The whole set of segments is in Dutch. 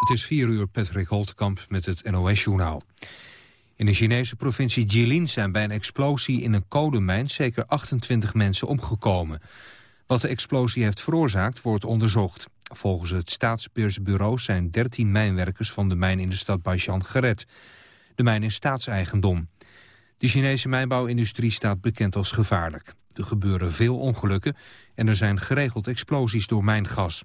Het is 4 uur Patrick Holtkamp met het NOS-journaal. In de Chinese provincie Jilin zijn bij een explosie in een kodemijn zeker 28 mensen omgekomen. Wat de explosie heeft veroorzaakt wordt onderzocht. Volgens het staatspersbureau zijn 13 mijnwerkers van de mijn in de stad Baishan gered. De mijn is staatseigendom. De Chinese mijnbouwindustrie staat bekend als gevaarlijk. Er gebeuren veel ongelukken en er zijn geregeld explosies door mijngas.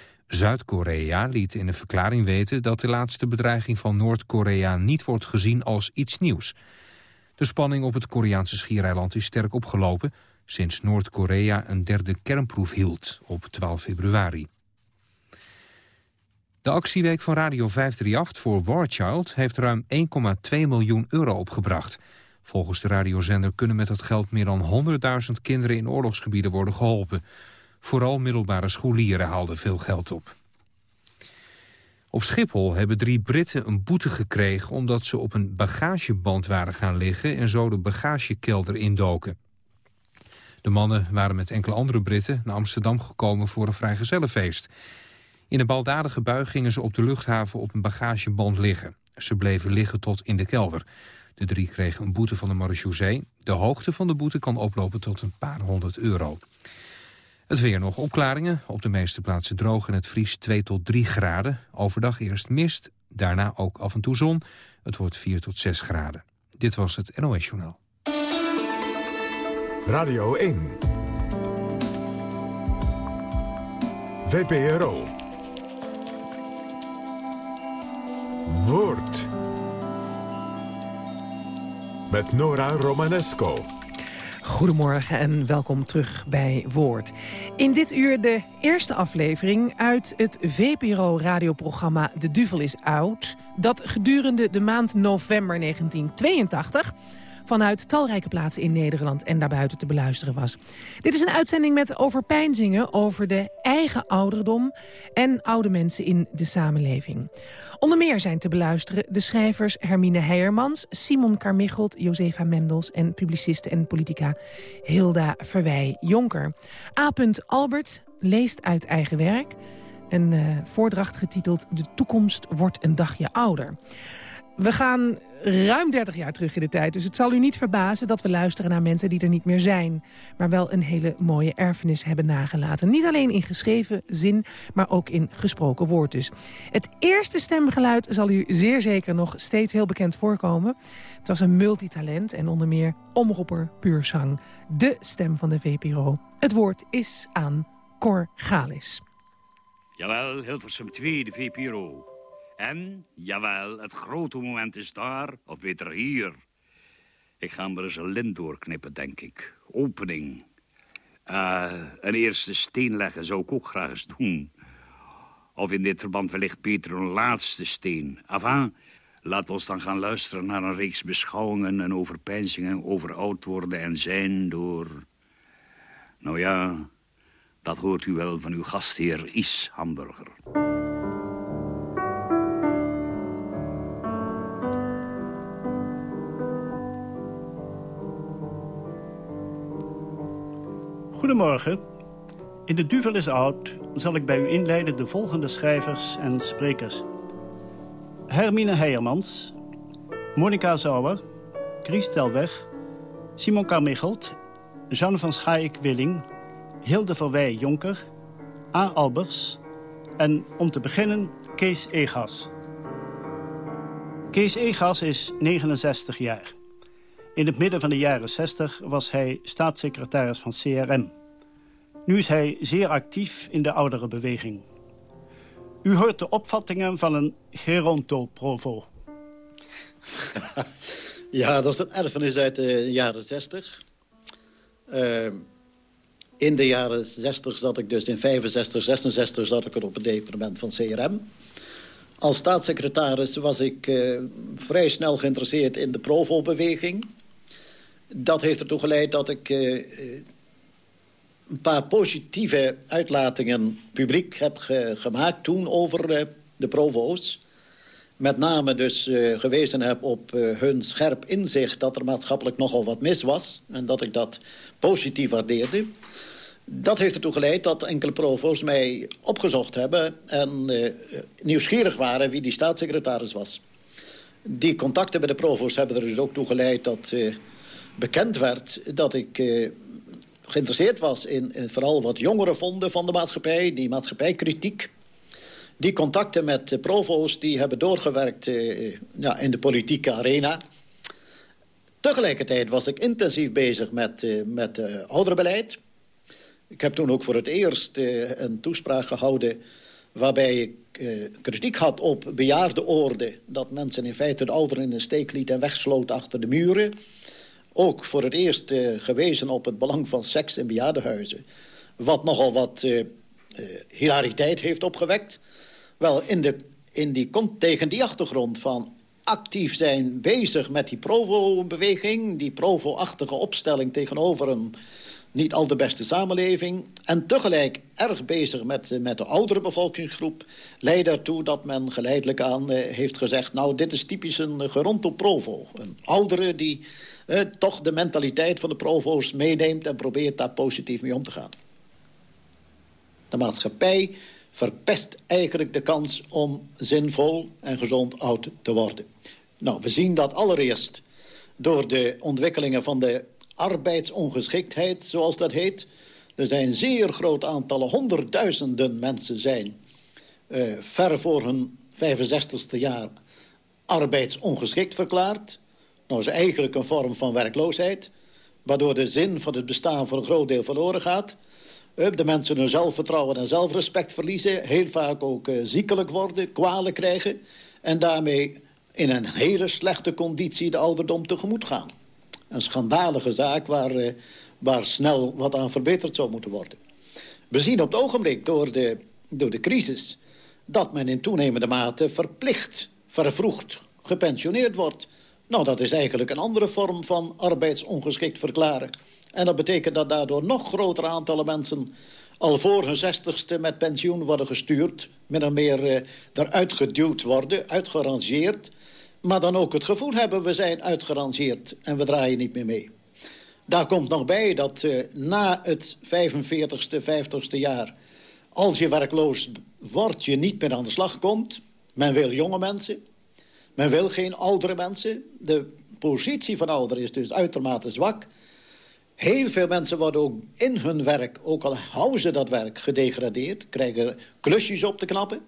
Zuid-Korea liet in een verklaring weten dat de laatste bedreiging van Noord-Korea niet wordt gezien als iets nieuws. De spanning op het Koreaanse schiereiland is sterk opgelopen sinds Noord-Korea een derde kernproef hield op 12 februari. De actieweek van Radio 538 voor War Child heeft ruim 1,2 miljoen euro opgebracht. Volgens de radiozender kunnen met dat geld meer dan 100.000 kinderen in oorlogsgebieden worden geholpen. Vooral middelbare scholieren haalden veel geld op. Op Schiphol hebben drie Britten een boete gekregen... omdat ze op een bagageband waren gaan liggen... en zo de bagagekelder indoken. De mannen waren met enkele andere Britten naar Amsterdam gekomen... voor een vrijgezellenfeest. In een baldadige bui gingen ze op de luchthaven op een bagageband liggen. Ze bleven liggen tot in de kelder. De drie kregen een boete van de marechaussee. De hoogte van de boete kan oplopen tot een paar honderd euro. Het weer nog opklaringen. Op de meeste plaatsen droog en het vriest 2 tot 3 graden. Overdag eerst mist, daarna ook af en toe zon. Het wordt 4 tot 6 graden. Dit was het NOS Journaal. Radio 1. VPRO. Woord. Met Nora Romanesco. Goedemorgen en welkom terug bij Woord. In dit uur de eerste aflevering uit het VPRO-radioprogramma De Duvel is Oud... dat gedurende de maand november 1982 vanuit talrijke plaatsen in Nederland en daarbuiten te beluisteren was. Dit is een uitzending met overpeinzingen over de eigen ouderdom en oude mensen in de samenleving. Onder meer zijn te beluisteren de schrijvers Hermine Heijermans, Simon Carmichelt, Josefa Mendels en publiciste en politica Hilda Verwij-Jonker. A. Albert leest uit eigen werk. Een uh, voordracht getiteld De toekomst wordt een dagje ouder. We gaan ruim 30 jaar terug in de tijd. Dus het zal u niet verbazen dat we luisteren naar mensen die er niet meer zijn. Maar wel een hele mooie erfenis hebben nagelaten. Niet alleen in geschreven zin, maar ook in gesproken woord dus. Het eerste stemgeluid zal u zeer zeker nog steeds heel bekend voorkomen. Het was een multitalent en onder meer omroeper puurzang. De stem van de VPRO. Het woord is aan Cor Galis. Jawel, Hilversum 2, de VPRO. En, jawel, het grote moment is daar, of beter hier. Ik ga maar eens een lint doorknippen, denk ik. Opening. Uh, een eerste steen leggen zou ik ook graag eens doen. Of in dit verband wellicht beter een laatste steen. Enfin, laat ons dan gaan luisteren naar een reeks beschouwingen en overpeinzingen over oud worden en zijn door... Nou ja, dat hoort u wel van uw gastheer Is Hamburger. Goedemorgen. In de Duvel is Oud zal ik bij u inleiden de volgende schrijvers en sprekers. Hermine Heijermans, Monica Zauer, Chris Telweg, Simon Carmichelt, Jeanne van Schaik-Willing, Hilde Verwij Jonker, A. Albers en om te beginnen Kees Egas. Kees Egas is 69 jaar. In het midden van de jaren 60 was hij staatssecretaris van CRM. Nu is hij zeer actief in de oudere beweging. U hoort de opvattingen van een gerontoprovo. ja, dat is een erfenis uit de jaren 60. Uh, in de jaren 60 zat ik dus in 65, 66 zat ik op het departement van CRM. Als staatssecretaris was ik uh, vrij snel geïnteresseerd in de Provo-beweging. Dat heeft ertoe geleid dat ik uh, een paar positieve uitlatingen publiek heb ge gemaakt toen over uh, de Provo's. Met name dus gewezen heb op hun scherp inzicht dat er maatschappelijk nogal wat mis was. En dat ik dat positief waardeerde. Dat heeft ertoe geleid dat enkele provo's mij opgezocht hebben... en nieuwsgierig waren wie die staatssecretaris was. Die contacten bij de provo's hebben er dus ook toe geleid dat bekend werd... dat ik geïnteresseerd was in, in, vooral wat jongeren vonden van de maatschappij... die maatschappijkritiek. Die contacten met provo's die hebben doorgewerkt ja, in de politieke arena... Tegelijkertijd was ik intensief bezig met, met ouderenbeleid... Ik heb toen ook voor het eerst uh, een toespraak gehouden... waarbij ik uh, kritiek had op bejaardenorde... dat mensen in feite de ouderen in de steek liet en wegsloot achter de muren. Ook voor het eerst uh, gewezen op het belang van seks in bejaardenhuizen. Wat nogal wat hilariteit heeft opgewekt. Wel, in de, in die, tegen die achtergrond van actief zijn bezig met die Provo-beweging... die Provo-achtige opstelling tegenover een niet al de beste samenleving... en tegelijk erg bezig met, met de oudere bevolkingsgroep... leidt ertoe dat men geleidelijk aan eh, heeft gezegd... nou, dit is typisch een geronto provo. Een oudere die eh, toch de mentaliteit van de provo's meeneemt... en probeert daar positief mee om te gaan. De maatschappij verpest eigenlijk de kans om zinvol en gezond oud te worden. Nou, we zien dat allereerst door de ontwikkelingen van de arbeidsongeschiktheid, zoals dat heet. Er zijn zeer groot aantallen, honderdduizenden mensen zijn... Uh, ver voor hun 65ste jaar arbeidsongeschikt verklaard. Nou is eigenlijk een vorm van werkloosheid... waardoor de zin van het bestaan voor een groot deel verloren gaat... De mensen hun zelfvertrouwen en zelfrespect verliezen... heel vaak ook uh, ziekelijk worden, kwalen krijgen... en daarmee in een hele slechte conditie de ouderdom tegemoet gaan een schandalige zaak waar, uh, waar snel wat aan verbeterd zou moeten worden. We zien op het ogenblik door de, door de crisis dat men in toenemende mate verplicht, vervroegd gepensioneerd wordt. Nou, dat is eigenlijk een andere vorm van arbeidsongeschikt verklaren. En dat betekent dat daardoor nog grotere aantallen mensen al voor hun zestigste met pensioen worden gestuurd. Min of meer uh, eruit geduwd worden, uitgerangeerd. Maar dan ook het gevoel hebben, we zijn uitgerangeerd en we draaien niet meer mee. Daar komt nog bij dat uh, na het 45ste, 50ste jaar... als je werkloos wordt, je niet meer aan de slag komt. Men wil jonge mensen. Men wil geen oudere mensen. De positie van ouderen is dus uitermate zwak. Heel veel mensen worden ook in hun werk, ook al houden ze dat werk, gedegradeerd. Krijgen klusjes op te knappen.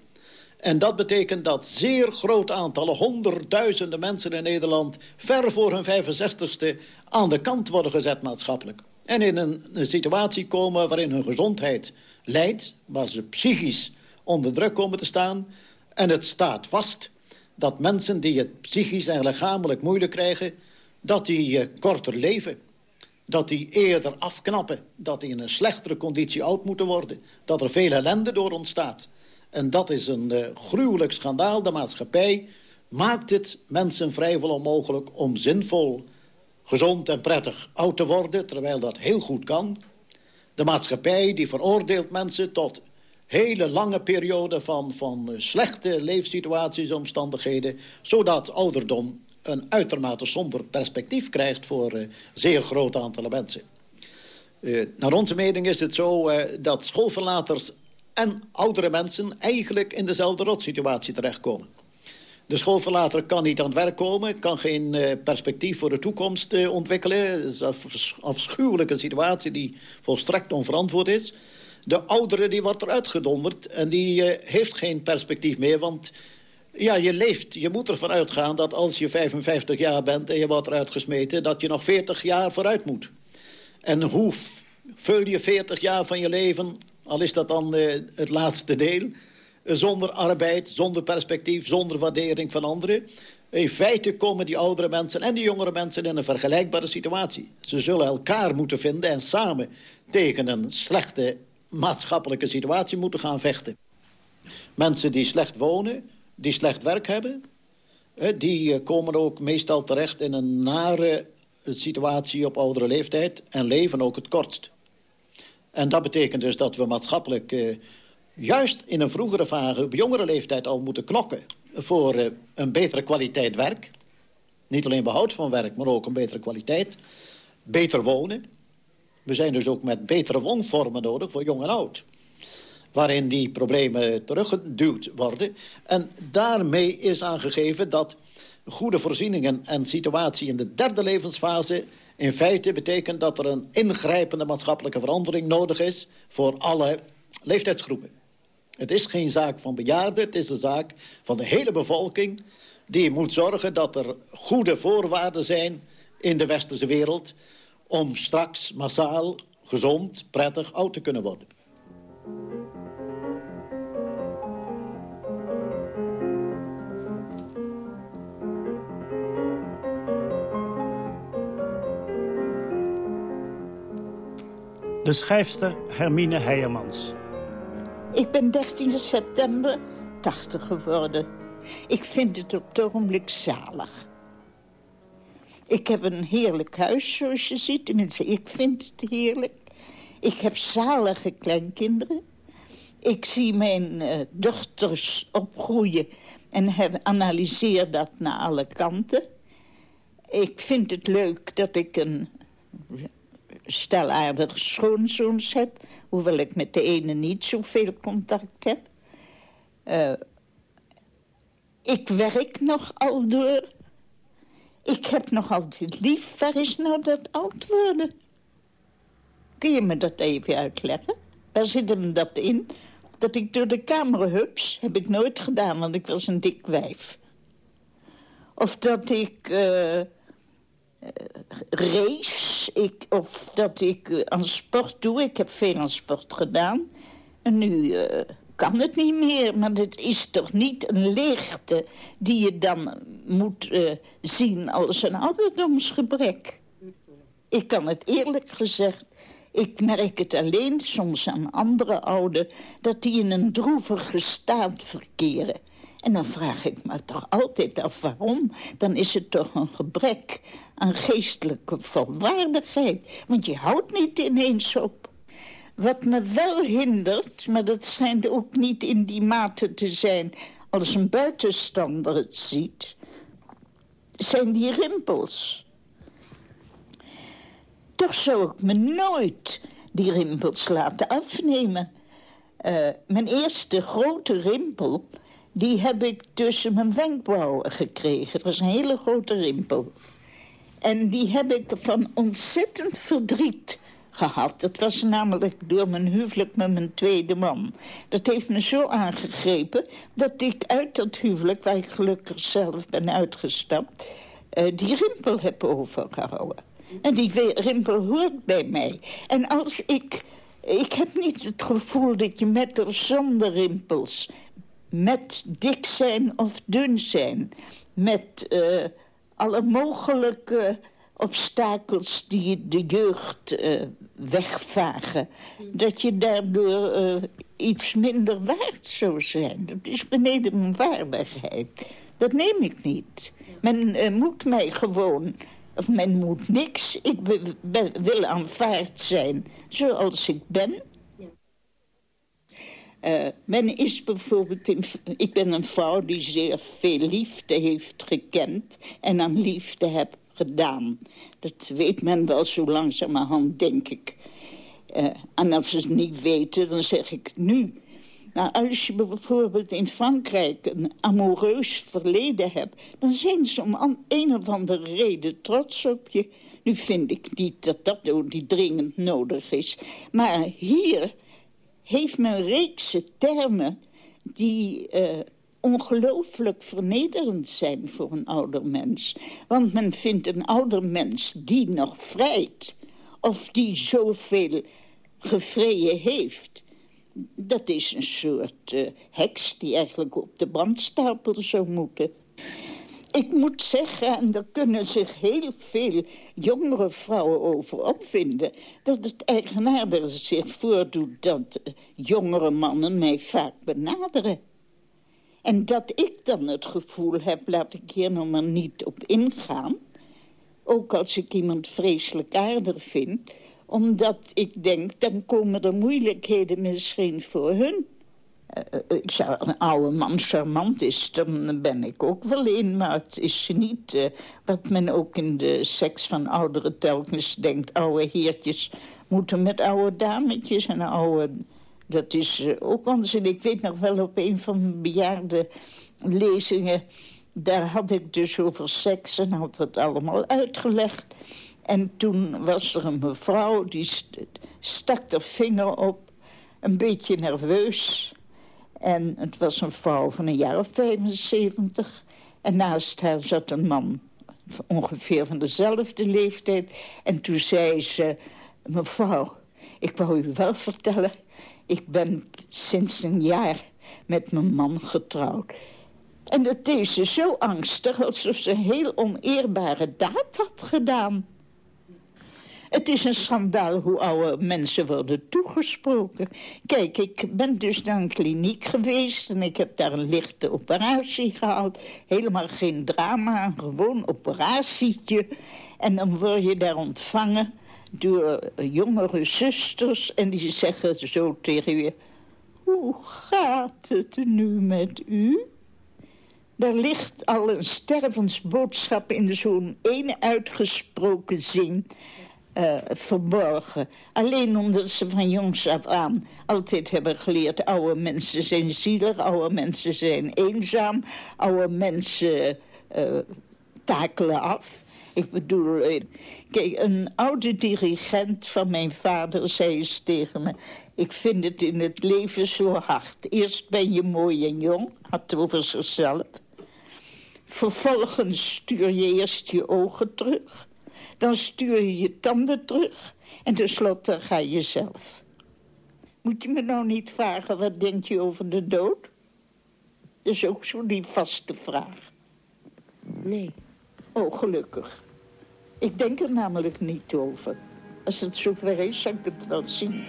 En dat betekent dat zeer groot aantallen, honderdduizenden mensen in Nederland... ver voor hun 65ste aan de kant worden gezet maatschappelijk. En in een, een situatie komen waarin hun gezondheid leidt... waar ze psychisch onder druk komen te staan. En het staat vast dat mensen die het psychisch en lichamelijk moeilijk krijgen... dat die uh, korter leven. Dat die eerder afknappen. Dat die in een slechtere conditie oud moeten worden. Dat er veel ellende door ontstaat. En dat is een uh, gruwelijk schandaal. De maatschappij maakt het mensen vrijwel onmogelijk om zinvol, gezond en prettig oud te worden... terwijl dat heel goed kan. De maatschappij die veroordeelt mensen tot hele lange perioden van, van uh, slechte leefsituaties, omstandigheden... zodat ouderdom een uitermate somber perspectief krijgt voor uh, zeer groot aantallen mensen. Uh, naar onze mening is het zo dat schoolverlaters en oudere mensen eigenlijk in dezelfde rotsituatie terechtkomen. De schoolverlater kan niet aan het werk komen, kan geen perspectief voor de toekomst ontwikkelen. Het is een afschuwelijke situatie die volstrekt onverantwoord is. De oudere die wordt eruit gedonderd en die uh, heeft geen perspectief meer, want ja, je leeft, je moet ervan uitgaan dat als je 55 jaar bent en je wordt eruit gesmeten, dat je nog 40 jaar vooruit moet. En hoe vul je 40 jaar van je leven al is dat dan uh, het laatste deel. zonder arbeid, zonder perspectief, zonder waardering van anderen. In feite komen die oudere mensen en die jongere mensen in een vergelijkbare situatie. Ze zullen elkaar moeten vinden en samen tegen een slechte maatschappelijke situatie moeten gaan vechten. Mensen die slecht wonen, die slecht werk hebben... die komen ook meestal terecht in een nare situatie op oudere leeftijd... en leven ook het kortst. En dat betekent dus dat we maatschappelijk... juist in een vroegere fase, op jongere leeftijd al moeten knokken... voor een betere kwaliteit werk. Niet alleen behoud van werk, maar ook een betere kwaliteit. Beter wonen. We zijn dus ook met betere woonvormen nodig voor jong en oud waarin die problemen teruggeduwd worden. En daarmee is aangegeven dat goede voorzieningen en situatie in de derde levensfase... in feite betekent dat er een ingrijpende maatschappelijke verandering nodig is... voor alle leeftijdsgroepen. Het is geen zaak van bejaarden, het is een zaak van de hele bevolking... die moet zorgen dat er goede voorwaarden zijn in de westerse wereld... om straks massaal, gezond, prettig oud te kunnen worden. De schrijfster Hermine Heijermans. Ik ben 13 september 80 geworden. Ik vind het op het ogenblik zalig. Ik heb een heerlijk huis, zoals je ziet. Tenminste, ik vind het heerlijk. Ik heb zalige kleinkinderen. Ik zie mijn uh, dochters opgroeien en heb, analyseer dat naar alle kanten. Ik vind het leuk dat ik een stel aardige schoonzoons heb. Hoewel ik met de ene niet zoveel contact heb. Uh, ik werk nog al door. Ik heb nog altijd lief. Waar is nou dat oud worden? Kun je me dat even uitleggen? Waar zit hem dat in? Dat ik door de kamer hups, heb ik nooit gedaan, want ik was een dik wijf. Of dat ik... Uh, race. Ik, of dat ik uh, aan sport doe. Ik heb veel aan sport gedaan. En nu kan het niet meer. Maar het is toch niet een leegte die je dan moet uh, zien als een ouderdomsgebrek. Ik kan het eerlijk gezegd... Ik merk het alleen soms aan andere ouderen... dat die in een droevige staat verkeren. En dan vraag ik me toch altijd af waarom. Dan is het toch een gebrek aan geestelijke volwaardigheid. Want je houdt niet ineens op. Wat me wel hindert, maar dat schijnt ook niet in die mate te zijn... als een buitenstander het ziet, zijn die rimpels. Toch zou ik me nooit die rimpels laten afnemen. Uh, mijn eerste grote rimpel, die heb ik tussen mijn wenkbrauwen gekregen. Het was een hele grote rimpel. En die heb ik van ontzettend verdriet gehad. Dat was namelijk door mijn huwelijk met mijn tweede man. Dat heeft me zo aangegrepen dat ik uit dat huwelijk... waar ik gelukkig zelf ben uitgestapt... Uh, die rimpel heb overgehouden. En die rimpel hoort bij mij. En als ik... Ik heb niet het gevoel dat je met of zonder rimpels... met dik zijn of dun zijn... met... Uh, alle mogelijke obstakels die de jeugd uh, wegvagen. Dat je daardoor uh, iets minder waard zou zijn. Dat is beneden mijn waardigheid. Dat neem ik niet. Men uh, moet mij gewoon... Of men moet niks. Ik wil aanvaard zijn zoals ik ben. Uh, men is bijvoorbeeld... In, ik ben een vrouw die zeer veel liefde heeft gekend... en aan liefde heb gedaan. Dat weet men wel zo langzamerhand, denk ik. Uh, en als ze het niet weten, dan zeg ik nu. Nou, als je bijvoorbeeld in Frankrijk een amoureus verleden hebt... dan zijn ze om een of andere reden trots op je. Nu vind ik niet dat dat die dringend nodig is. Maar hier heeft men reekse termen die uh, ongelooflijk vernederend zijn voor een ouder mens. Want men vindt een ouder mens die nog vrijt... of die zoveel gevreden heeft... dat is een soort uh, heks die eigenlijk op de brandstapel zou moeten ik moet zeggen, en daar kunnen zich heel veel jongere vrouwen over opvinden... dat het eigenaardig zich voordoet dat jongere mannen mij vaak benaderen. En dat ik dan het gevoel heb, laat ik hier nog maar niet op ingaan... ook als ik iemand vreselijk aardig vind... omdat ik denk, dan komen er moeilijkheden misschien voor hun... Uh, ik zou een oude man charmant is, dan ben ik ook wel in. Maar het is niet uh, wat men ook in de seks van ouderen telkens denkt. Oude heertjes moeten met oude dametjes en oude... Dat is uh, ook onzin. Ik weet nog wel op een van mijn bejaarde lezingen... daar had ik dus over seks en had het allemaal uitgelegd. En toen was er een mevrouw die st stak de vinger op, een beetje nerveus... En het was een vrouw van een jaar of 75. En naast haar zat een man ongeveer van dezelfde leeftijd. En toen zei ze, mevrouw, ik wou u wel vertellen... ik ben sinds een jaar met mijn man getrouwd. En dat deed ze zo angstig alsof ze een heel oneerbare daad had gedaan. Het is een schandaal hoe oude mensen worden toegesproken. Kijk, ik ben dus naar een kliniek geweest... en ik heb daar een lichte operatie gehad. Helemaal geen drama, gewoon operatietje. En dan word je daar ontvangen door jongere zusters... en die zeggen zo tegen je... Hoe gaat het nu met u? Daar ligt al een stervensboodschap in zo'n ene uitgesproken zin uh, verborgen. Alleen omdat ze van jongs af aan altijd hebben geleerd... oude mensen zijn zielig, oude mensen zijn eenzaam... oude mensen uh, takelen af. Ik bedoel, eh, kijk, een oude dirigent van mijn vader zei eens tegen me... ik vind het in het leven zo hard. Eerst ben je mooi en jong, had over zichzelf. Vervolgens stuur je eerst je ogen terug... Dan stuur je je tanden terug. En tenslotte ga je zelf. Moet je me nou niet vragen, wat denk je over de dood? Dat is ook zo die vaste vraag. Nee. Oh, gelukkig. Ik denk er namelijk niet over. Als het zover is, zal ik het wel zien.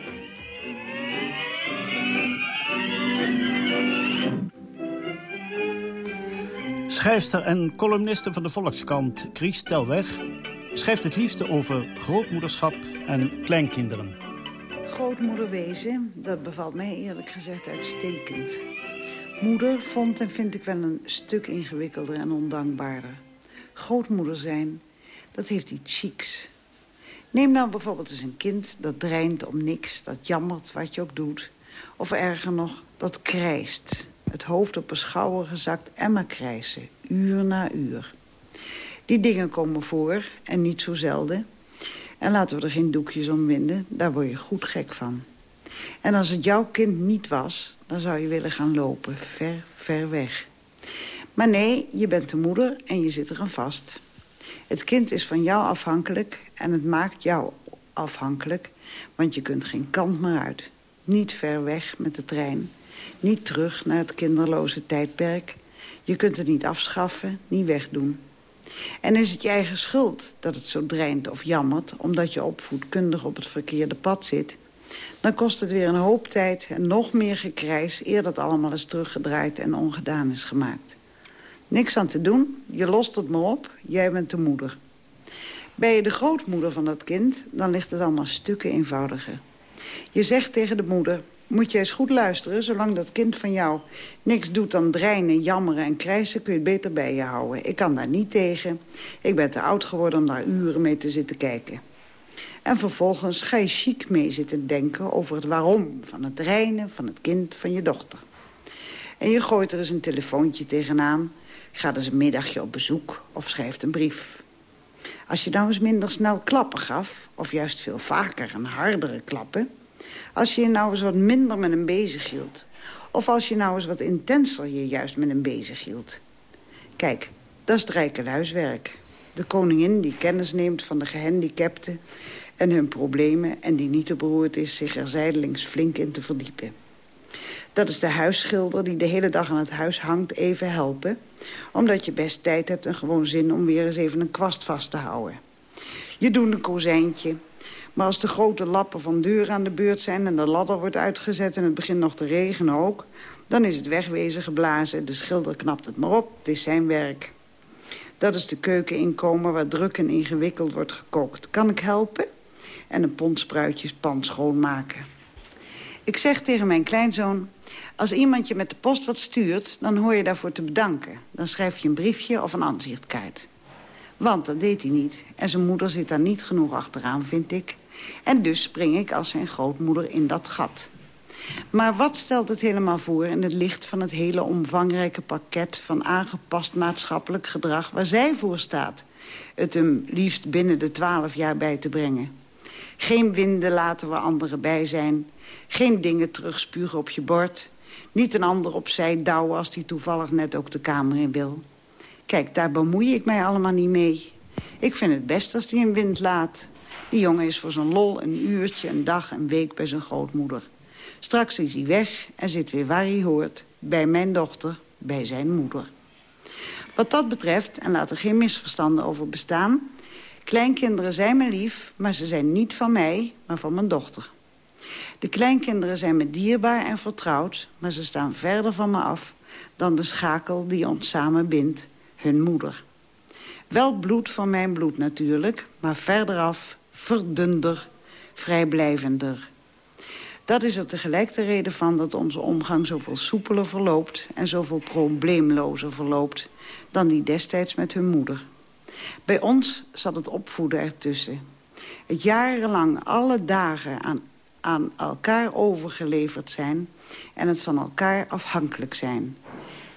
Schrijfster en columniste van de Volkskrant, Chris Telweg schrijft het liefste over grootmoederschap en kleinkinderen. Grootmoeder wezen, dat bevalt mij eerlijk gezegd uitstekend. Moeder vond en vind ik wel een stuk ingewikkelder en ondankbaarder. Grootmoeder zijn, dat heeft iets chics. Neem nou bijvoorbeeld eens een kind dat dreint om niks, dat jammert wat je ook doet. Of erger nog, dat krijst. Het hoofd op een schouder gezakt en maar krijsen, uur na uur. Die dingen komen voor en niet zo zelden. En laten we er geen doekjes om winden, daar word je goed gek van. En als het jouw kind niet was, dan zou je willen gaan lopen, ver, ver weg. Maar nee, je bent de moeder en je zit er aan vast. Het kind is van jou afhankelijk en het maakt jou afhankelijk... want je kunt geen kant meer uit. Niet ver weg met de trein, niet terug naar het kinderloze tijdperk. Je kunt het niet afschaffen, niet wegdoen. En is het je eigen schuld dat het zo dreint of jammert... omdat je opvoedkundig op het verkeerde pad zit... dan kost het weer een hoop tijd en nog meer gekrijs... eer dat allemaal is teruggedraaid en ongedaan is gemaakt. Niks aan te doen, je lost het maar op, jij bent de moeder. Ben je de grootmoeder van dat kind, dan ligt het allemaal stukken eenvoudiger. Je zegt tegen de moeder, moet je eens goed luisteren. Zolang dat kind van jou niks doet dan dreinen, jammeren en krijsen... kun je het beter bij je houden. Ik kan daar niet tegen. Ik ben te oud geworden om daar uren mee te zitten kijken. En vervolgens ga je chic mee zitten denken over het waarom... van het dreinen van het kind van je dochter. En je gooit er eens een telefoontje tegenaan... gaat eens een middagje op bezoek of schrijft een brief. Als je nou eens minder snel klappen gaf... of juist veel vaker en hardere klappen als je je nou eens wat minder met hem bezig hield. Of als je nou eens wat intenser je juist met hem bezig hield. Kijk, dat is het rijke huiswerk. De koningin die kennis neemt van de gehandicapten en hun problemen... en die niet te beroerd is zich er zijdelings flink in te verdiepen. Dat is de huisschilder die de hele dag aan het huis hangt even helpen... omdat je best tijd hebt en gewoon zin om weer eens even een kwast vast te houden. Je doet een kozijntje, maar als de grote lappen van deur aan de beurt zijn... en de ladder wordt uitgezet en het begint nog te regenen ook... Dan is het wegwezen geblazen, de schilder knapt het maar op, het is zijn werk. Dat is de keuken inkomen waar druk en ingewikkeld wordt gekookt. Kan ik helpen? En een pond spruitjespan schoonmaken. Ik zeg tegen mijn kleinzoon... als iemand je met de post wat stuurt, dan hoor je daarvoor te bedanken. Dan schrijf je een briefje of een aanzichtkaart. Want dat deed hij niet. En zijn moeder zit daar niet genoeg achteraan, vind ik. En dus spring ik als zijn grootmoeder in dat gat. Maar wat stelt het helemaal voor in het licht van het hele omvangrijke pakket... van aangepast maatschappelijk gedrag waar zij voor staat? Het hem liefst binnen de twaalf jaar bij te brengen. Geen winden laten waar anderen bij zijn. Geen dingen terugspugen op je bord. Niet een ander opzij douwen als die toevallig net ook de kamer in wil. Kijk, daar bemoei ik mij allemaal niet mee. Ik vind het best als die een wind laat. Die jongen is voor zijn lol een uurtje, een dag, een week bij zijn grootmoeder. Straks is hij weg en zit weer waar hij hoort. Bij mijn dochter, bij zijn moeder. Wat dat betreft, en laat er geen misverstanden over bestaan... kleinkinderen zijn me lief, maar ze zijn niet van mij, maar van mijn dochter. De kleinkinderen zijn me dierbaar en vertrouwd... maar ze staan verder van me af dan de schakel die ons samen bindt, hun moeder. Wel bloed van mijn bloed natuurlijk, maar verderaf verdunder, vrijblijvender. Dat is er tegelijk de reden van dat onze omgang zoveel soepeler verloopt... en zoveel probleemlozer verloopt dan die destijds met hun moeder. Bij ons zat het opvoeden ertussen. Het jarenlang alle dagen aan, aan elkaar overgeleverd zijn... en het van elkaar afhankelijk zijn.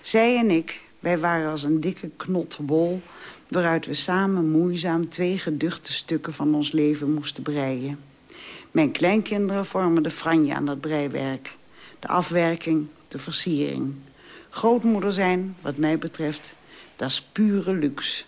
Zij en ik, wij waren als een dikke knot wol... waaruit we samen moeizaam twee geduchte stukken van ons leven moesten breien. Mijn kleinkinderen vormen de franje aan dat breiwerk. De afwerking, de versiering. Grootmoeder zijn, wat mij betreft, dat is pure luxe.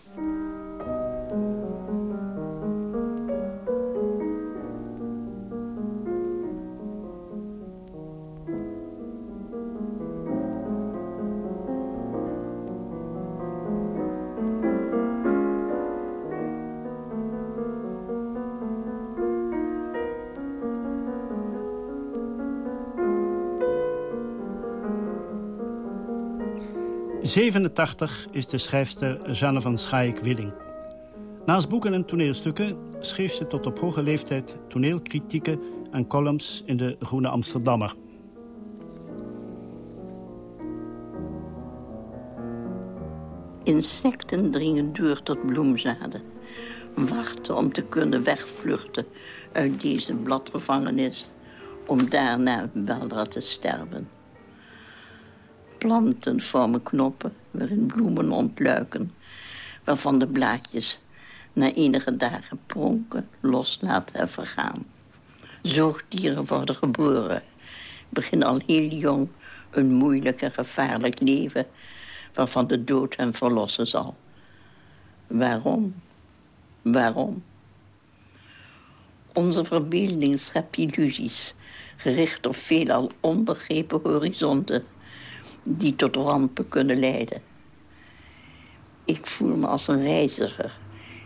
87 is de schrijfster Jeanne van Schaik-Willing. Naast boeken en toneelstukken schreef ze tot op hoge leeftijd toneelkritieken en columns in de Groene Amsterdammer. Insecten dringen door tot bloemzaden. Wachten om te kunnen wegvluchten uit deze bladgevangenis. Om daarna weldra te sterven. Planten vormen knoppen waarin bloemen ontluiken... waarvan de blaadjes na enige dagen pronken, loslaten en vergaan. Zoogdieren worden geboren, beginnen al heel jong een moeilijk en gevaarlijk leven... waarvan de dood hen verlossen zal. Waarom? Waarom? Onze verbeelding schept illusies, gericht op veelal onbegrepen horizonten die tot rampen kunnen leiden. Ik voel me als een reiziger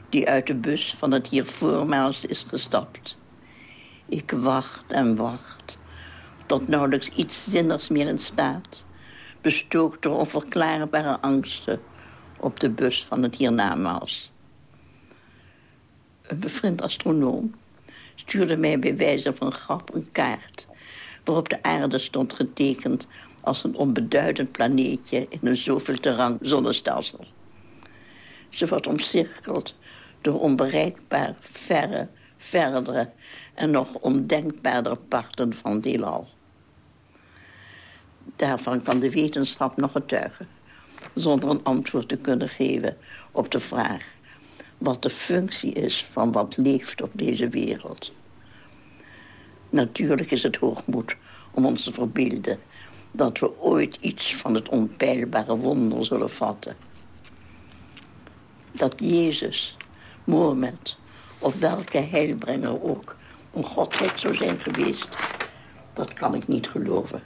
die uit de bus van het hier voormaals is gestapt. Ik wacht en wacht tot nauwelijks iets zinnigs meer in staat... bestookt door onverklaarbare angsten op de bus van het hiernamaals. Een bevriend astronoom stuurde mij bij wijze van grap een kaart... waarop de aarde stond getekend als een onbeduidend planeetje in een zoveel te rang zonnestelsel. Ze wordt omcirkeld door onbereikbaar verre, verdere en nog ondenkbaarder parten van deelal. Daarvan kan de wetenschap nog getuigen, zonder een antwoord te kunnen geven op de vraag wat de functie is van wat leeft op deze wereld. Natuurlijk is het hoogmoed om ons te verbeelden dat we ooit iets van het onpeilbare wonder zullen vatten. Dat Jezus, Mohammed of welke heilbrenger ook een godheid zou zijn geweest, dat kan ik niet geloven.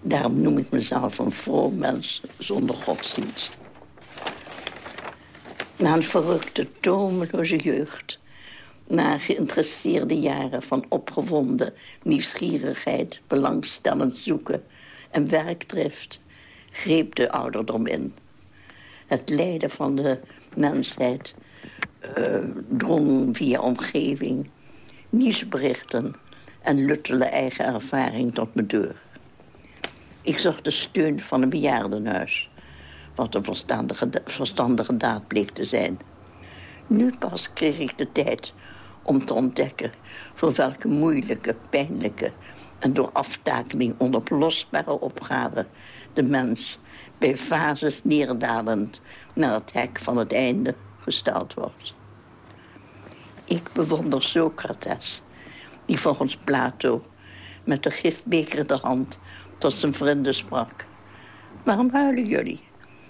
Daarom noem ik mezelf een vroom mens zonder godsdienst. Na een verrukte, tomeloze jeugd... na geïnteresseerde jaren van opgewonden nieuwsgierigheid... belangstellend zoeken en werkdrift greep de ouderdom in. Het lijden van de mensheid uh, drong via omgeving, nieuwsberichten en luttele eigen ervaring tot mijn deur. Ik zocht de steun van een bejaardenhuis, wat een verstandige, verstandige daad bleek te zijn. Nu pas kreeg ik de tijd om te ontdekken voor welke moeilijke, pijnlijke en door aftakeling onoplosbare opgave de mens bij fases neerdalend naar het hek van het einde gesteld wordt. Ik bewonder Socrates, die volgens Plato met de gifbeker in de hand tot zijn vrienden sprak. Waarom huilen jullie?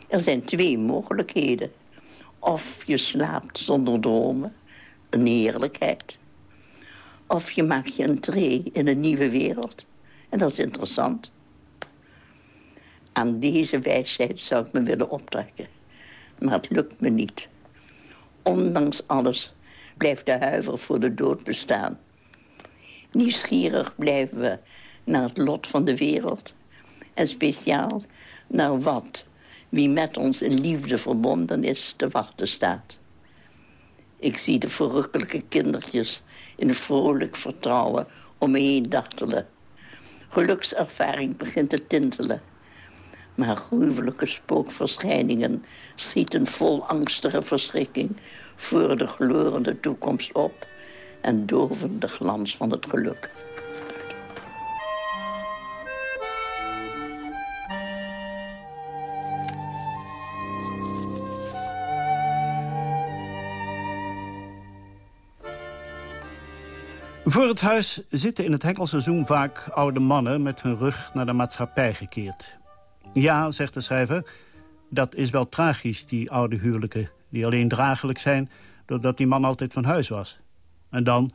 Er zijn twee mogelijkheden. Of je slaapt zonder dromen, een heerlijkheid. Of je maakt je een tree in een nieuwe wereld. En dat is interessant. Aan deze wijsheid zou ik me willen optrekken. Maar het lukt me niet. Ondanks alles blijft de huiver voor de dood bestaan. Nieuwsgierig blijven we naar het lot van de wereld. En speciaal naar wat, wie met ons in liefde verbonden is, te wachten staat. Ik zie de verrukkelijke kindertjes in vrolijk vertrouwen om me heen dartelen. Gelukservaring begint te tintelen. Maar gruwelijke spookverschijningen schieten vol angstige verschrikking voor de glorende toekomst op en doven de glans van het geluk. Voor het huis zitten in het hekkelseizoen vaak oude mannen... met hun rug naar de maatschappij gekeerd. Ja, zegt de schrijver, dat is wel tragisch, die oude huwelijken... die alleen draaglijk zijn doordat die man altijd van huis was. En dan,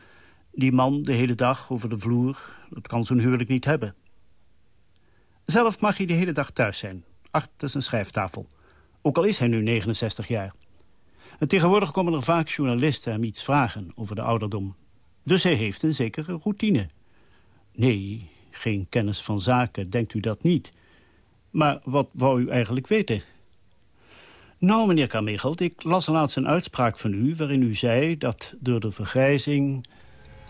die man de hele dag over de vloer... dat kan zo'n huwelijk niet hebben. Zelf mag hij de hele dag thuis zijn, achter zijn schrijftafel. Ook al is hij nu 69 jaar. En tegenwoordig komen er vaak journalisten hem iets vragen over de ouderdom. Dus hij heeft een zekere routine. Nee, geen kennis van zaken, denkt u dat niet. Maar wat wou u eigenlijk weten? Nou, meneer Kamegelt, ik las laatst een uitspraak van u... waarin u zei dat door de vergrijzing...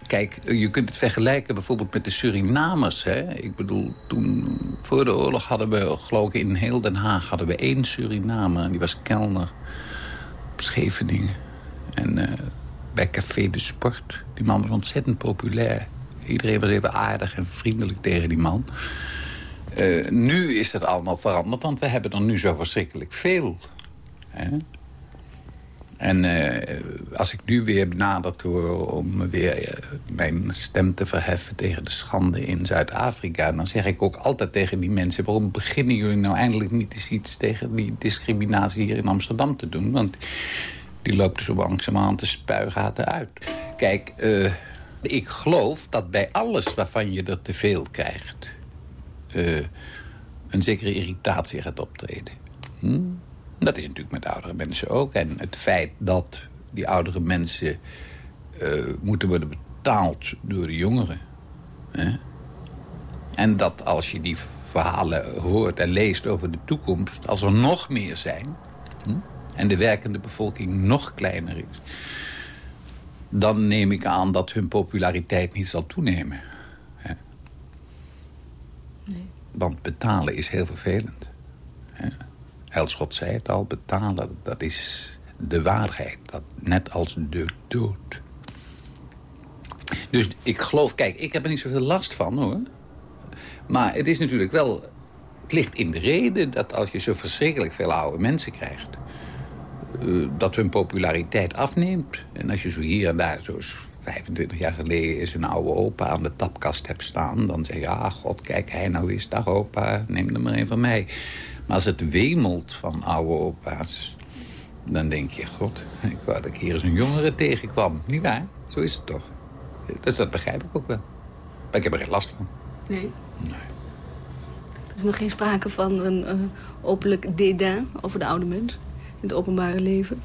Kijk, je kunt het vergelijken bijvoorbeeld met de Surinamers. Hè? Ik bedoel, toen voor de oorlog hadden we, geloof ik, in heel Den Haag... hadden we één Surinamer en die was kelner op Scheveningen. En uh, bij Café de Sport. Die man was ontzettend populair. Iedereen was even aardig en vriendelijk tegen die man. Uh, nu is het allemaal veranderd, want we hebben er nu zo verschrikkelijk veel. Hè? En uh, als ik nu weer benaderd word om weer uh, mijn stem te verheffen... tegen de schande in Zuid-Afrika... dan zeg ik ook altijd tegen die mensen... waarom beginnen jullie nou eindelijk niet eens iets tegen die discriminatie hier in Amsterdam te doen? Want die loopt zo langzamerhand de spuigaten uit. Kijk, uh, ik geloof dat bij alles waarvan je er te veel krijgt... Uh, een zekere irritatie gaat optreden. Hm? Dat is natuurlijk met oudere mensen ook. En het feit dat die oudere mensen uh, moeten worden betaald door de jongeren. Hè? En dat als je die verhalen hoort en leest over de toekomst... als er nog meer zijn... Hm? En de werkende bevolking nog kleiner is... dan neem ik aan dat hun populariteit niet zal toenemen. Hè? Nee. Want betalen is heel vervelend. Hè? Elschot zei het al, betalen, dat is de waarheid. Dat, net als de dood. Dus ik geloof, kijk, ik heb er niet zoveel last van, hoor. Maar het is natuurlijk wel... Het ligt in de reden dat als je zo verschrikkelijk veel oude mensen krijgt... Uh, dat hun populariteit afneemt. En als je zo hier en daar, zoals 25 jaar geleden... is een oude opa aan de tapkast hebt staan... dan zeg je, ah, god, kijk, hij nou eens, dag opa, neem er maar een van mij. Maar als het wemelt van oude opa's... dan denk je, god, ik wou dat ik hier eens een jongere tegenkwam. Niet waar? Zo is het toch? Dus dat begrijp ik ook wel. Maar ik heb er geen last van. Nee? Nee. Er is nog geen sprake van een uh, openlijk dédain over de oude mens... het openbare leven?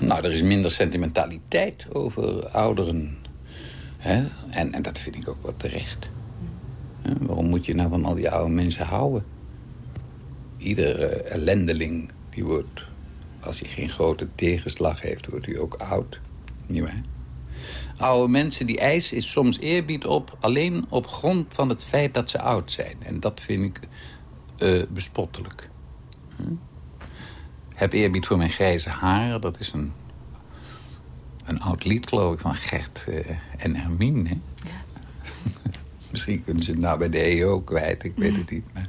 Nou, er is minder sentimentaliteit over ouderen. Hè? En, en dat vind ik ook wel terecht. Waarom moet je nou van al die oude mensen houden? Iedere ellendeling die wordt, als hij geen grote tegenslag heeft, wordt hij ook oud. Niet waar? Oude mensen die eisen is soms eerbied op... alleen op grond van het feit dat ze oud zijn. En dat vind ik uh, bespottelijk. Hm? Heb eerbied voor mijn grijze haren. Dat is een, een oud lied, geloof ik, van Gert uh, en Hermine. Ja. Misschien kunnen ze het nou bij de EO kwijt, ik weet het niet. Maar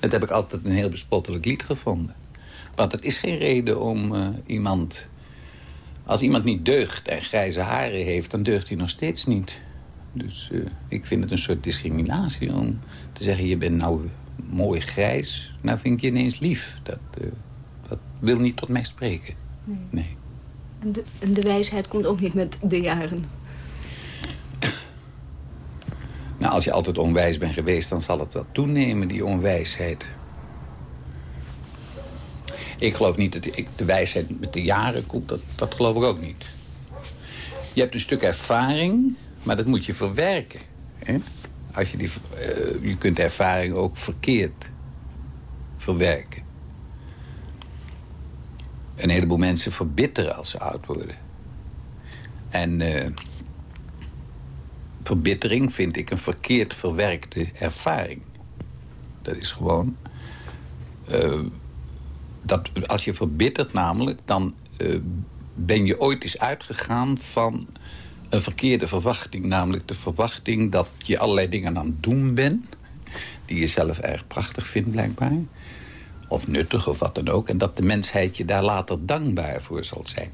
dat heb ik altijd een heel bespottelijk lied gevonden. Want het is geen reden om uh, iemand als iemand niet deugt en grijze haren heeft, dan deugt hij nog steeds niet. Dus uh, ik vind het een soort discriminatie om te zeggen... je bent nou mooi grijs, nou vind ik je ineens lief. Dat, uh, dat wil niet tot mij spreken. Nee. nee. En, de, en de wijsheid komt ook niet met de jaren? Nou, als je altijd onwijs bent geweest, dan zal het wel toenemen, die onwijsheid. Ik geloof niet dat ik de wijsheid met de jaren komt. Dat, dat geloof ik ook niet. Je hebt een stuk ervaring, maar dat moet je verwerken. Hè? Als je, die, uh, je kunt ervaring ook verkeerd verwerken. Een heleboel mensen verbitteren als ze oud worden. En uh, verbittering vind ik een verkeerd verwerkte ervaring. Dat is gewoon... Uh, dat, als je verbittert namelijk, dan uh, ben je ooit eens uitgegaan van een verkeerde verwachting. Namelijk de verwachting dat je allerlei dingen aan het doen bent... die je zelf erg prachtig vindt blijkbaar. Of nuttig of wat dan ook. En dat de mensheid je daar later dankbaar voor zal zijn.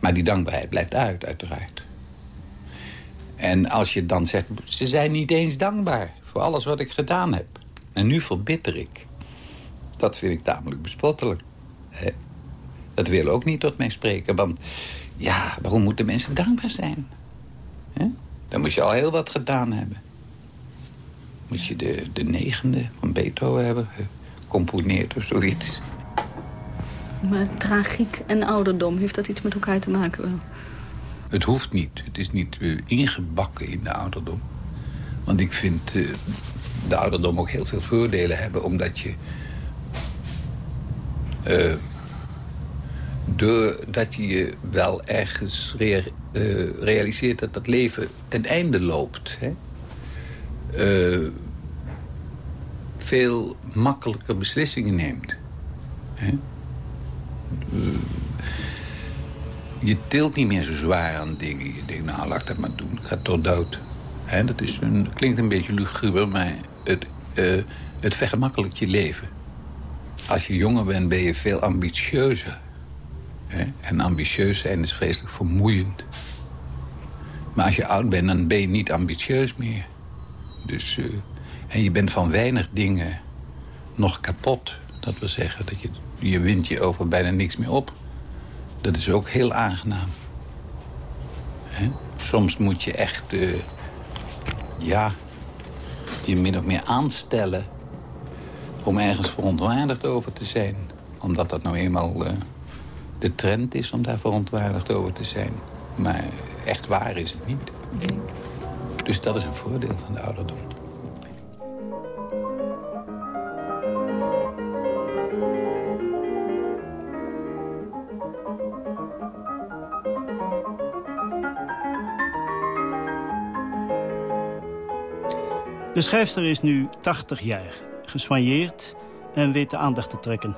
Maar die dankbaarheid blijft uit, uiteraard. En als je dan zegt, ze zijn niet eens dankbaar voor alles wat ik gedaan heb. En nu verbitter ik. Dat vind ik tamelijk bespottelijk. Hè? Dat wil ook niet tot mij spreken. Want ja, waarom moeten mensen dankbaar zijn? Hè? Dan moet je al heel wat gedaan hebben. Moet je de, de negende van Beethoven hebben gecomponeerd of zoiets. Maar tragiek en ouderdom, heeft dat iets met elkaar te maken wel? Het hoeft niet. Het is niet uh, ingebakken in de ouderdom. Want ik vind uh, de ouderdom ook heel veel voordelen hebben... omdat je uh, doordat je je wel ergens rea realiseert dat dat leven ten einde loopt. Hè? Uh, veel makkelijker beslissingen neemt. Je tilt niet meer zo zwaar aan dingen. Je denkt, nou, laat dat maar doen. Ik ga toch dood. Dat is een, klinkt een beetje luguber, maar het, het vergemakkelijkt je leven. Als je jonger bent, ben je veel ambitieuzer. En ambitieus zijn is vreselijk vermoeiend. Maar als je oud bent, dan ben je niet ambitieus meer. Dus, uh, en je bent van weinig dingen nog kapot. Dat wil zeggen, dat je, je wint je over bijna niks meer op. Dat is ook heel aangenaam. Soms moet je echt, uh, ja, je min of meer aanstellen om ergens verontwaardigd over te zijn. Omdat dat nou eenmaal uh, de trend is om daar verontwaardigd over te zijn. Maar echt waar is het niet. Dus dat is een voordeel van de ouderdom. De schrijfster is nu 80 jaar geswanjeerd en weet de aandacht te trekken.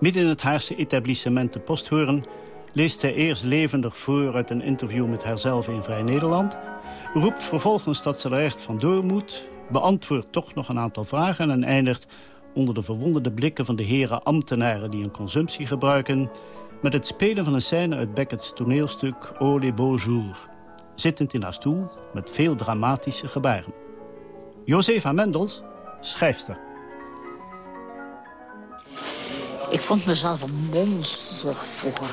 Midden in het Haarse etablissement de Posthoorn leest zij eerst levendig voor uit een interview met haarzelf in Vrij Nederland... roept vervolgens dat ze er echt van door moet... beantwoordt toch nog een aantal vragen en eindigt onder de verwonderde blikken van de heren ambtenaren die een consumptie gebruiken... met het spelen van een scène uit Beckett's toneelstuk les beaux jours. Zittend in haar stoel met veel dramatische gebaren. Josefa Mendels, schrijfster. Ik vond mezelf een monster vroeger.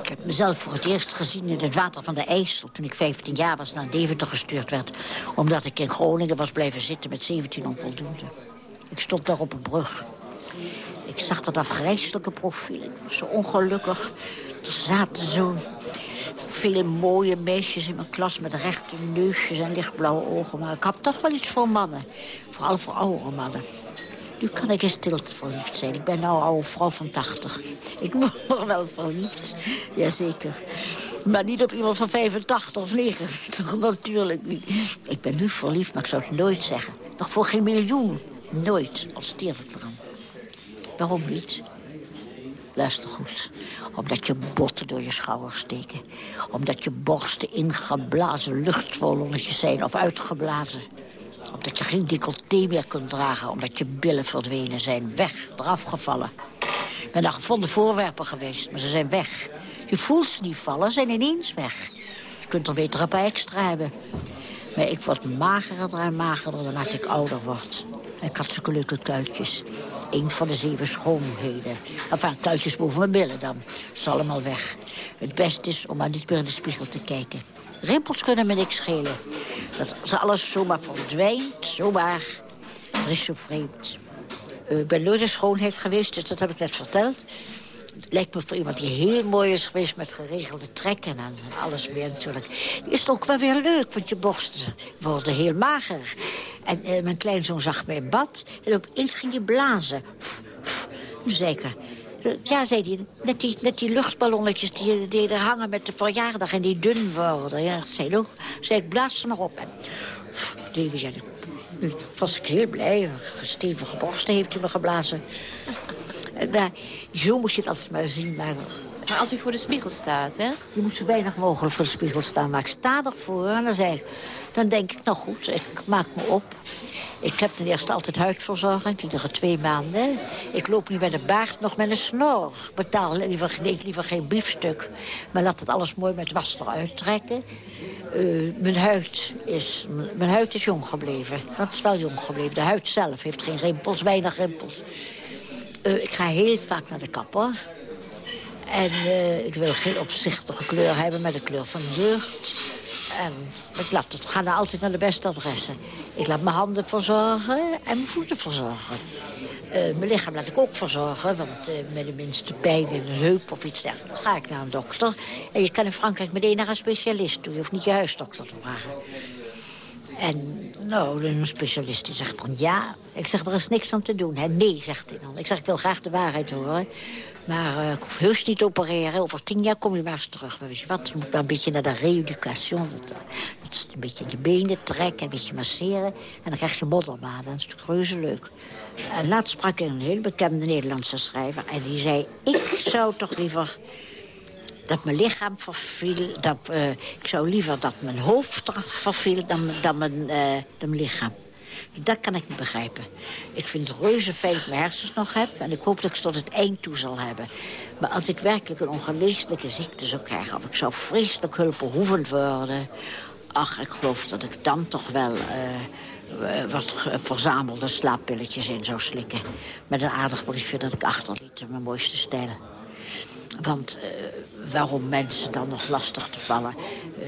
Ik heb mezelf voor het eerst gezien in het water van de IJssel... toen ik 15 jaar was naar Deventer gestuurd werd... omdat ik in Groningen was blijven zitten met 17 onvoldoende. Ik stond daar op een brug. Ik zag dat afgrijzelijke profiel. Zo ongelukkig. Er zaten zo veel mooie meisjes in mijn klas met rechte neusjes en lichtblauwe ogen. Maar ik had toch wel iets voor mannen. Vooral voor oudere mannen. Nu kan ik in stilte verliefd zijn. Ik ben nou oude vrouw van 80. Ik word nog wel verliefd. Jazeker. Maar niet op iemand van 85 of 90. Natuurlijk niet. Ik ben nu verliefd, maar ik zou het nooit zeggen. Nog voor geen miljoen. Nooit. Al stierf ik eraan. Waarom niet? Luister goed. Omdat je botten door je schouders steken. Omdat je borsten ingeblazen luchtballonnetjes zijn of uitgeblazen. Omdat je geen decolleté meer kunt dragen. Omdat je billen verdwenen zijn. Weg, eraf gevallen. Ik ben naar gevonden voorwerpen geweest, maar ze zijn weg. Je voelt ze niet vallen, zijn ineens weg. Je kunt er beter een paar extra hebben. Maar ik word magerder en magerder naarmate ik ouder word. Ik had zulke leuke kuitjes. Eén van de zeven schoonheden. Enfin, kuitjes boven mijn billen dan. Dat is allemaal weg. Het beste is om maar niet meer in de spiegel te kijken. Rimpels kunnen me niks schelen. Dat als alles zomaar verdwijnt, zomaar. Dat is zo vreemd. Uh, ik ben nooit schoonheid geweest, dus dat heb ik net verteld. Lijkt me voor iemand die heel mooi is geweest met geregelde trekken en alles meer natuurlijk. Is het ook wel weer leuk, want je borsten worden heel mager. En uh, mijn kleinzoon zag me in bad en opeens ging je blazen. Zeker. Ja, zei hij, net die, net die luchtballonnetjes die, die er hangen met de verjaardag en die dun worden. Ja, zei. Zei ik, blaas ze maar op. En die, was ik heel blij. Stevige borsten heeft hij me geblazen. Nou, zo moet je het altijd maar zien. Maar, maar als u voor de spiegel staat, hè? Je moet zo weinig mogelijk voor de spiegel staan. Maar ik sta ervoor en dan, zeg ik, dan denk ik, nou goed, ik maak me op. Ik heb ten eerste altijd huidverzorging, iedere twee maanden. Ik loop nu met een baard nog met een snor. Ik betaal liever, liever geen biefstuk. Maar laat het alles mooi met was eruit trekken. Uh, mijn, huid is, mijn huid is jong gebleven. Dat is wel jong gebleven. De huid zelf heeft geen rimpels, weinig rimpels. Uh, ik ga heel vaak naar de kapper. En uh, ik wil geen opzichtige kleur hebben, maar de kleur van jeugd. En ik laat het, ga nou altijd naar de beste adressen. Ik laat mijn handen verzorgen en mijn voeten verzorgen. Uh, mijn lichaam laat ik ook verzorgen, want met de minste pijn in de heup of iets dergelijks... ga ik naar een dokter. En je kan in Frankrijk meteen naar een specialist toe. Je hoeft niet je huisdokter te vragen. En nou, een specialist die zegt dan ja. Ik zeg, er is niks aan te doen. Hè? Nee, zegt hij dan. Ik zeg, ik wil graag de waarheid horen. Maar uh, ik hoef heus niet te opereren. Over tien jaar kom je maar eens terug. Weet je wat, je moet maar een beetje naar de re-education. Dat, dat een beetje je benen trekken, een beetje masseren. En dan krijg je moddermaden. Dat is natuurlijk reuze leuk. En laatst sprak ik een hele bekende Nederlandse schrijver. En die zei, ik zou toch liever dat mijn lichaam verviel. Dat, uh, ik zou liever dat mijn hoofd verviel dan, dan, mijn, uh, dan mijn lichaam. Dat kan ik niet begrijpen. Ik vind het reuze fijn dat ik mijn hersens nog heb... en ik hoop dat ik ze tot het eind toe zal hebben. Maar als ik werkelijk een ongeneeslijke ziekte zou krijgen... of ik zou vreselijk hulpbehoevend worden... ach, ik geloof dat ik dan toch wel... Uh, wat verzamelde slaappilletjes in zou slikken. Met een aardig briefje dat ik achterliet mijn mooiste stijl. Want uh, waarom mensen dan nog lastig te vallen... Uh,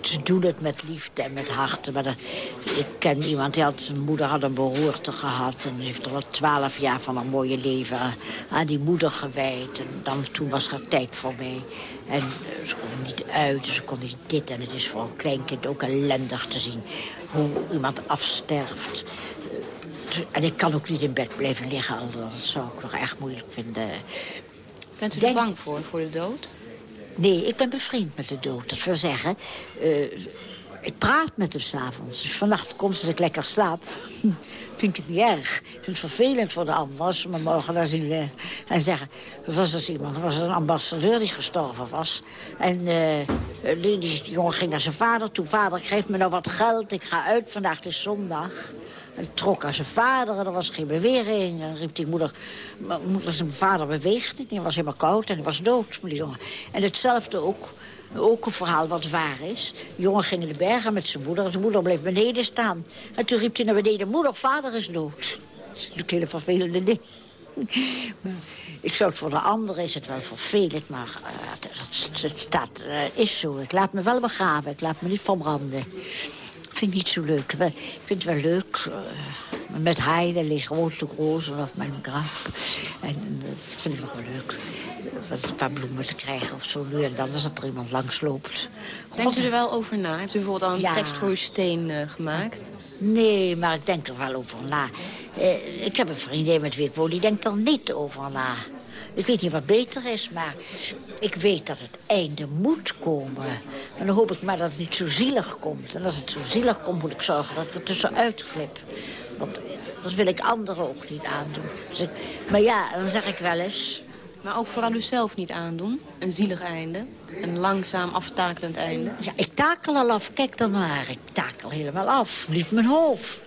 ze doen het met liefde en met hart. Maar dat, ik ken iemand, die had, zijn moeder had een beroerte gehad... en heeft er wel twaalf jaar van haar mooie leven aan, die moeder gewijd. En dan, toen was haar tijd voorbij. En uh, ze kon niet uit, ze kon niet dit. En het is voor een kleinkind ook ellendig te zien hoe iemand afsterft. en ik kan ook niet in bed blijven liggen, aldoor. Dat zou ik nog echt moeilijk vinden. Bent u er bang voor, voor de dood? Nee, ik ben bevriend met de dood. Dat wil zeggen, uh, ik praat met hem s'avonds. Dus vannacht komt als ik lekker slaap. vind ik het niet erg. Ik vind het vervelend voor de ze me morgen dan zien uh, en zeggen... Er was dus iemand, er was een ambassadeur die gestorven was. En uh, die, die, jongen ging naar zijn vader toe. Vader, geef me nou wat geld, ik ga uit, vandaag is zondag. En trok aan zijn vader en er was geen beweging. En riep die moeder, moeder zijn vader beweegt niet. Hij was helemaal koud en hij was dood, jongen. En hetzelfde ook, ook een verhaal wat waar is. De jongen ging in de bergen met zijn moeder en zijn moeder bleef beneden staan. En toen riep hij naar beneden, moeder, vader is dood. Dat is natuurlijk hele vervelende ding. ik zou het voor de anderen is het wel vervelend, maar uh, dat, dat uh, is zo. Ik laat me wel begraven, ik laat me niet verbranden vind ik niet zo leuk. Ik vind het wel leuk. Uh, met heide liggen roze rozen of mijn graf. En dat vind ik nog wel leuk. dat is een paar bloemen te krijgen of zo. Nu en dan als er iemand langs loopt. Denkt u er wel over na? Hebt u bijvoorbeeld al een Ja. tekst voor uw steen eh, gemaakt? Nee, maar ik denk er wel over na. Eh, ik heb een vriendin met wie ik woon, die denkt er niet over na. Ik weet niet wat beter is, maar ik weet dat het einde moet komen. En dan hoop ik maar dat het niet zo zielig komt. En als het zo zielig komt, moet ik zorgen dat ik er tussenuit glip. Want dat wil ik anderen ook niet aandoen. Dus ik- maar ja, dan zeg ik wel eens... Maar ook vooral uzelf niet aandoen. Een zielig einde. Een langzaam aftakelend einde. Ja, ik takel al af. Kijk dan maar. Ik takel helemaal af. Niet mijn hoofd.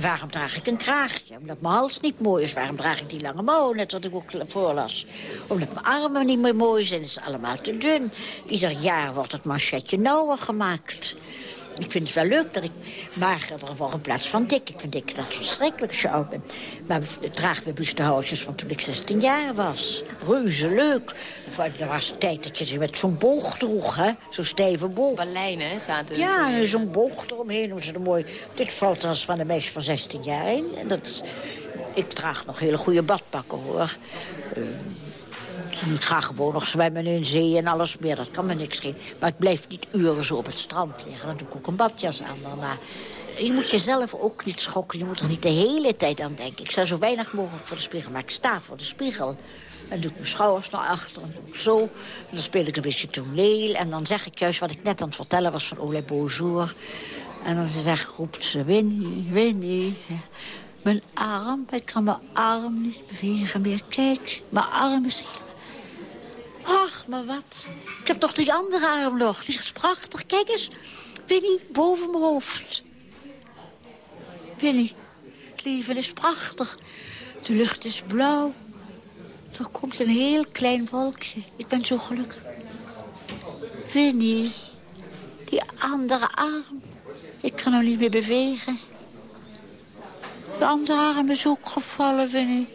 Waarom draag ik een kraagje? Omdat mijn hals niet mooi is. Waarom draag ik die lange mouwen, net wat ik ook voorlas? Omdat mijn armen niet meer mooi zijn. Het is allemaal te dun. Ieder jaar wordt het manchetje nauwer gemaakt. Ik vind het wel leuk dat ik magerder word in plaats van dik. Ik vind dik dat verschrikkelijk als je oud bent. Maar ik draag weer bustehoudjes van toen ik 16 jaar was. Reuze leuk. Er was een tijd dat je ze met zo'n boog droeg, hè? Zo'n stijve boog. Baleinen hè, zaten er Ja, zo'n boog eromheen. Om ze er mooi... Dit valt als van een meisje van 16 jaar in. En dat is... Ik draag nog hele goede badpakken, hoor. Eh, ik ga gewoon nog zwemmen in zee en alles meer. Dat kan me niks schelen. Maar ik blijf niet uren zo op het strand liggen. Dan doe ik ook een badjas aan daarna. Je moet jezelf ook niet schokken. Je moet er niet de hele tijd aan denken. Ik sta zo weinig mogelijk voor de spiegel. Maar ik sta voor de spiegel. En doe ik mijn schouders naar achter. En doe ik zo. En dan speel ik een beetje toneel. En dan zeg ik juist wat ik net aan het vertellen was van Olé Bonjour. En dan ze zegt, roept ze, Winnie, Winnie. Mijn arm, ik kan mijn arm niet bewegen meer. Kijk, mijn arm is helemaal... Ach, maar wat. Ik heb toch die andere arm nog. Die is prachtig. Kijk eens. Winnie, boven mijn hoofd. Winnie, het leven is prachtig. De lucht is blauw. Er komt een heel klein wolkje. Ik ben zo gelukkig. Winnie, die andere arm. Ik kan hem niet meer bewegen. De andere arm is ook gevallen, Winnie.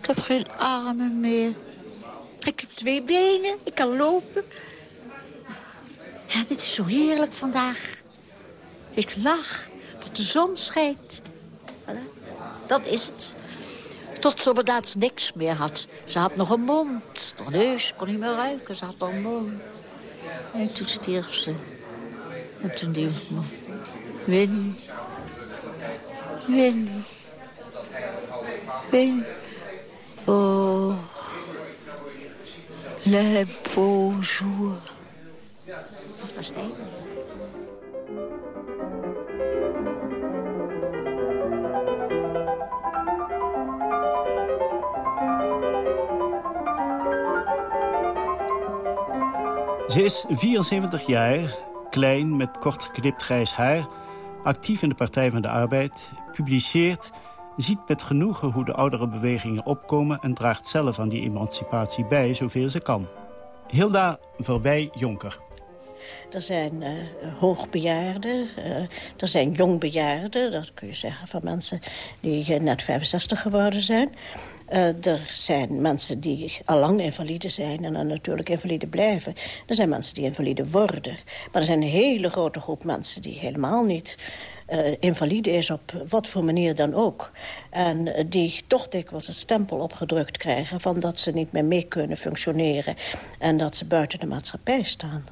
Ik heb geen armen meer. Ik heb twee benen, ik kan lopen. Ja, dit is zo heerlijk vandaag. Ik lach, want de zon schijnt. Voilà. Dat is het. Tot ze laatst niks meer had. Ze had nog een mond. Haar neus kon niet meer ruiken, ze had een mond. En toen stierf ze. En toen dacht ik Winnie. Winnie. Winnie. Oh. Le beau jour. Ze is 74 jaar, klein met kort geknipt grijs haar... actief in de Partij van de Arbeid, publiceert... ziet met genoegen hoe de oudere bewegingen opkomen... en draagt zelf aan die emancipatie bij, zoveel ze kan. Hilda Verwij-Jonker. Er zijn eh, hoogbejaarden, eh, er zijn jongbejaarden. Dat kun je zeggen van mensen die eh, net 65 geworden zijn. Er zijn mensen die al lang invalide zijn en dan natuurlijk invalide blijven. Er zijn mensen die invalide worden. Maar er zijn een hele grote groep mensen die helemaal niet eh, invalide is op wat voor manier dan ook. En eh, die toch dikwijls een stempel opgedrukt krijgen... van dat ze niet meer mee kunnen functioneren... en dat ze buiten de maatschappij staan.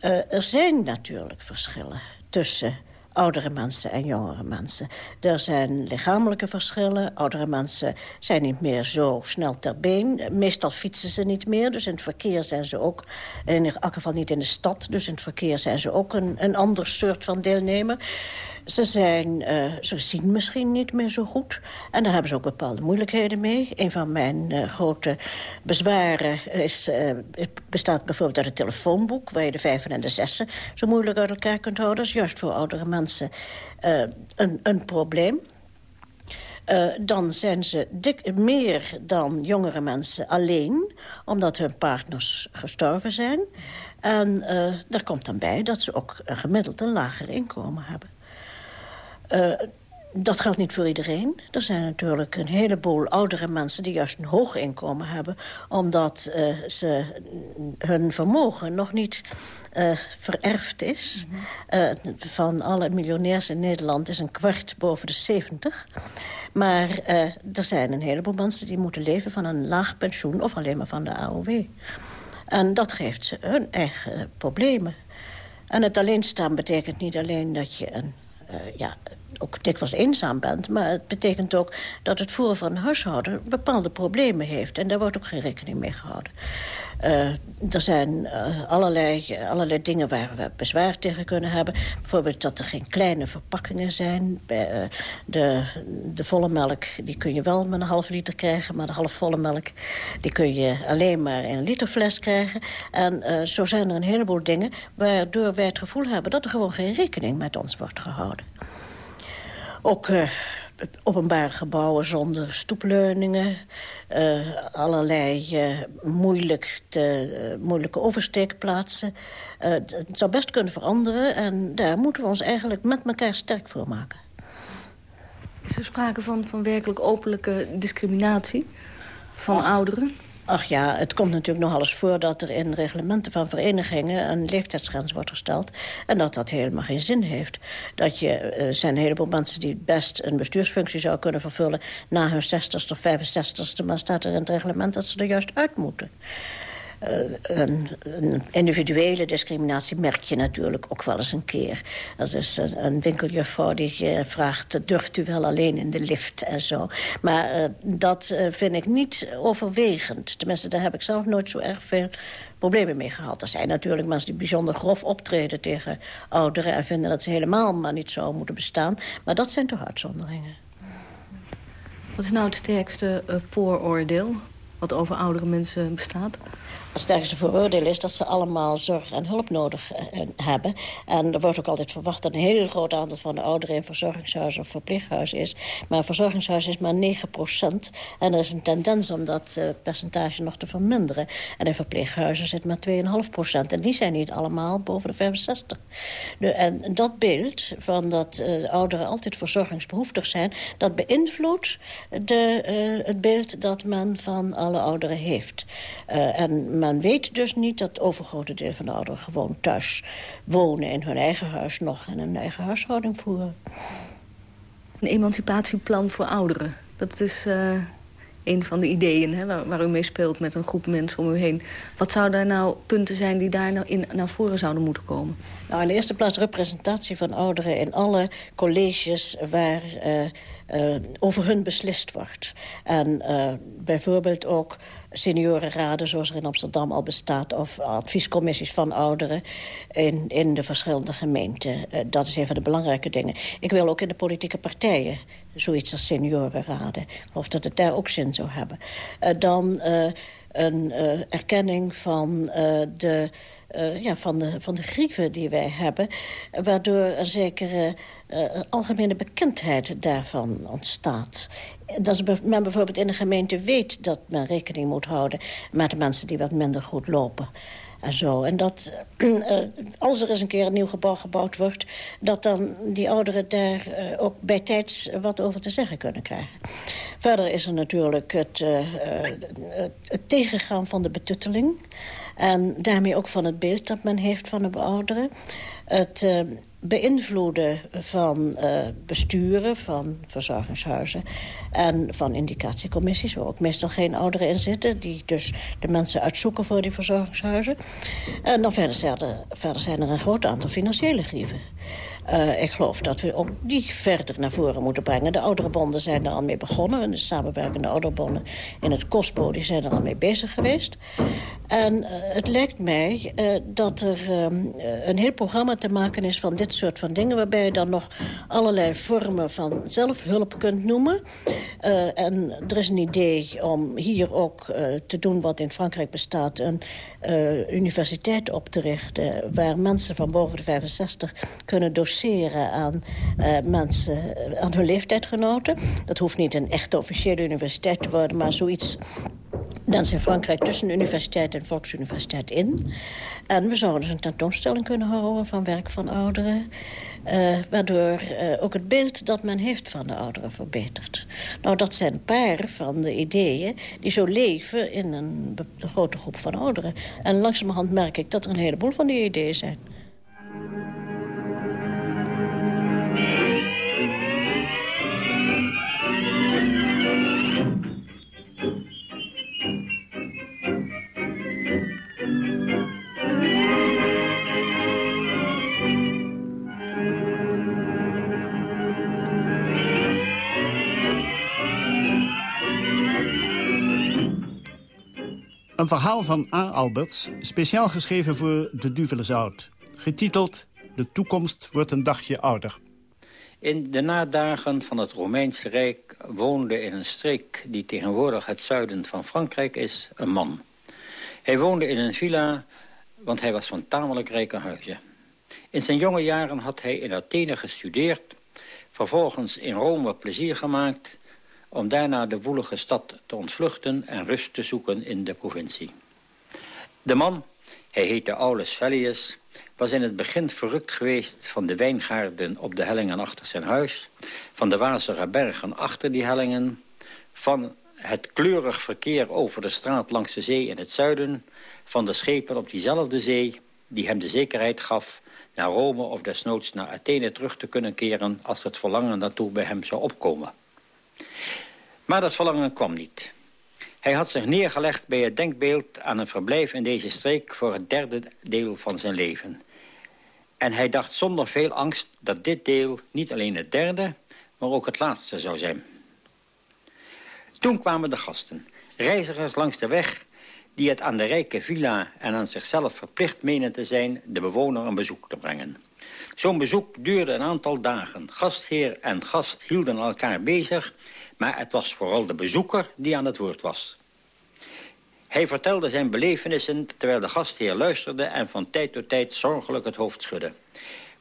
Uh, er zijn natuurlijk verschillen tussen oudere mensen en jongere mensen. Er zijn lichamelijke verschillen. Oudere mensen zijn niet meer zo snel ter been. Meestal fietsen ze niet meer, dus in het verkeer zijn ze ook... in elk geval niet in de stad, dus in het verkeer zijn ze ook een, een ander soort van deelnemer. Ze, zijn, uh, ze zien misschien niet meer zo goed. En daar hebben ze ook bepaalde moeilijkheden mee. Een van mijn uh, grote bezwaren is, uh, bestaat bijvoorbeeld uit het telefoonboek... waar je de vijven en de zessen zo moeilijk uit elkaar kunt houden. Dat is juist voor oudere mensen een, een probleem. Dan zijn ze dik, meer dan jongere mensen alleen... omdat hun partners gestorven zijn. En uh, daar komt dan bij dat ze ook een gemiddeld een lager inkomen hebben. Uh, dat geldt niet voor iedereen. Er zijn natuurlijk een heleboel oudere mensen die juist een hoog inkomen hebben... omdat uh, ze hun vermogen nog niet uh, vererfd is. uh, van alle miljonairs in Nederland is een kwart boven de 70. Maar er zijn een heleboel mensen die moeten leven van een laag pensioen... of alleen maar van de AOW. En dat geeft ze hun eigen problemen. En het alleenstaan betekent niet alleen dat je een ja, ook dikwijls eenzaam bent. Maar het betekent ook dat het voeren van een huishouden bepaalde problemen heeft. En daar wordt ook geen rekening mee gehouden. Uh, er zijn uh, allerlei, allerlei dingen waar we bezwaar tegen kunnen hebben. Bijvoorbeeld dat er geen kleine verpakkingen zijn. Bij, uh, de, de volle melk die kun je wel met een half liter krijgen... maar de halfvolle melk die kun je alleen maar in een liter fles krijgen. En zo zijn er een heleboel dingen... waardoor wij het gevoel hebben dat er gewoon geen rekening met ons wordt gehouden. Ook uh, openbare gebouwen zonder stoepleuningen. Uh, allerlei uh, moeilijk te, moeilijke oversteekplaatsen. het zou best kunnen veranderen. En daar moeten we ons eigenlijk met elkaar sterk voor maken. Is er sprake van, van werkelijk openlijke discriminatie van ouderen? Ach ja, het komt natuurlijk nog eens voor dat er in reglementen van verenigingen een leeftijdsgrens wordt gesteld. En dat dat helemaal geen zin heeft. Dat je, uh, zijn een heleboel mensen die best een bestuursfunctie zou kunnen vervullen na hun 60ste of 65ste. Maar staat er in het reglement dat ze er juist uit moeten. Uh, een, een, individuele discriminatie merk je natuurlijk ook wel eens een keer. Dat is een, een winkeljuffrouw die je vraagt... durft u wel alleen in de lift en zo. Maar uh, dat uh, vind ik niet overwegend. Tenminste, daar heb ik zelf nooit zo erg veel problemen mee gehad. Er zijn natuurlijk mensen die bijzonder grof optreden tegen ouderen... en vinden dat ze helemaal maar niet zo moeten bestaan. Maar dat zijn toch uitzonderingen. Wat is nou het sterkste vooroordeel wat over oudere mensen bestaat? Het sterkste vooroordeel is dat ze allemaal zorg en hulp nodig uh, hebben. En er wordt ook altijd verwacht dat een heel groot aantal van de ouderen... in verzorgingshuizen of verpleeghuizen is. Maar een verzorgingshuis is maar 9 procent. En er is een tendens om dat uh, percentage nog te verminderen. En in verpleeghuizen zit maar 2,5 procent. En die zijn niet allemaal boven de 65. Nu, en dat beeld van dat ouderen altijd verzorgingsbehoeftig zijn... dat beïnvloedt de, het beeld dat men van alle ouderen heeft. en men weet dus niet dat het overgrote deel van de ouderen gewoon thuis wonen... in hun eigen huis nog en een eigen huishouding voeren. Een emancipatieplan voor ouderen. Dat is uh, een van de ideeën hè, waar, waar, u mee speelt met een groep mensen om u heen. Wat zouden er nou punten zijn die daar nou in, naar voren zouden moeten komen? Nou, in de eerste plaats representatie van ouderen in alle colleges waar uh, uh, over hun beslist wordt. En bijvoorbeeld ook seniorenraden zoals er in Amsterdam al bestaat... of adviescommissies van ouderen in, in de verschillende gemeenten. Uh, dat is een van de belangrijke dingen. Ik wil ook in de politieke partijen zoiets als seniorenraden. Geloof dat het daar ook zin zou hebben. Uh, dan uh, een erkenning van de ja, van, de, van de grieven die wij hebben. Waardoor een zekere algemene bekendheid daarvan ontstaat. Dat men bijvoorbeeld in een gemeente weet dat men rekening moet houden... met de mensen die wat minder goed lopen. En, zo. en dat, uh, als er eens een keer een nieuw gebouw gebouwd wordt... dat dan die ouderen daar uh, ook bij tijds wat over te zeggen kunnen krijgen. Verder is er natuurlijk het, uh, het tegengaan van de betutteling... En daarmee ook van het beeld dat men heeft van de ouderen. Het beïnvloeden van uh, besturen, van verzorgingshuizen... en van indicatiecommissies, waar ook meestal geen ouderen in zitten... die dus de mensen uitzoeken voor die verzorgingshuizen. En dan verder zijn er, verder zijn er een groot aantal financiële grieven. Uh, ik geloof dat we ook die verder naar voren moeten brengen. De ouderenbonden zijn er al mee begonnen. De samenwerkende ouderenbonden in het COSPO die zijn er al mee bezig geweest. En uh, het lijkt mij uh, dat er een heel programma te maken is van dit soort van dingen... waarbij je dan nog allerlei vormen van zelfhulp kunt noemen. en er is een idee om hier ook te doen wat in Frankrijk bestaat... een universiteit op te richten waar mensen van boven de 65 kunnen doseren aan mensen, eh, aan hun leeftijdgenoten. Dat hoeft niet een echte officiële universiteit te worden, maar zoiets Dan in Frankrijk tussen de universiteit en volksuniversiteit in. En we zouden dus een tentoonstelling kunnen houden van werk van ouderen. Uh, waardoor uh, ook het beeld dat men heeft van de ouderen verbetert. Nou, dat zijn een paar van de ideeën die zo leven in een grote groep van ouderen. En langzamerhand merk ik dat er een heleboel van die ideeën zijn. Een verhaal van A. Alberts, speciaal geschreven voor de Duvelezout. Getiteld De toekomst wordt een dagje ouder. In de nadagen van het Romeinse Rijk woonde in een streek... die tegenwoordig het zuiden van Frankrijk is, een man. Hij woonde in een villa, want hij was van tamelijk rijke huizen. In zijn jonge jaren had hij in Athene gestudeerd... vervolgens in Rome plezier gemaakt om daarna de woelige stad te ontvluchten en rust te zoeken in de provincie. De man, hij heette Aulus Vellius, was in het begin verrukt geweest van de wijngaarden op de hellingen achter zijn huis, van de wazige bergen achter die hellingen, van het kleurig verkeer over de straat langs de zee in het zuiden, van de schepen op diezelfde zee, die hem de zekerheid gaf naar Rome of desnoods naar Athene terug te kunnen keren als het verlangen daartoe bij hem zou opkomen. Maar dat verlangen kwam niet. Hij had zich neergelegd bij het denkbeeld aan een verblijf in deze streek... voor het derde deel van zijn leven. En hij dacht zonder veel angst dat dit deel niet alleen het derde... maar ook het laatste zou zijn. Toen kwamen de gasten, reizigers langs de weg... die het aan de rijke villa en aan zichzelf verplicht menen te zijn... de bewoner een bezoek te brengen. Zo'n bezoek duurde een aantal dagen. Gastheer en gast hielden elkaar bezig maar het was vooral de bezoeker die aan het woord was. Hij vertelde zijn belevenissen terwijl de gastheer luisterde... en van tijd tot tijd zorgelijk het hoofd schudde.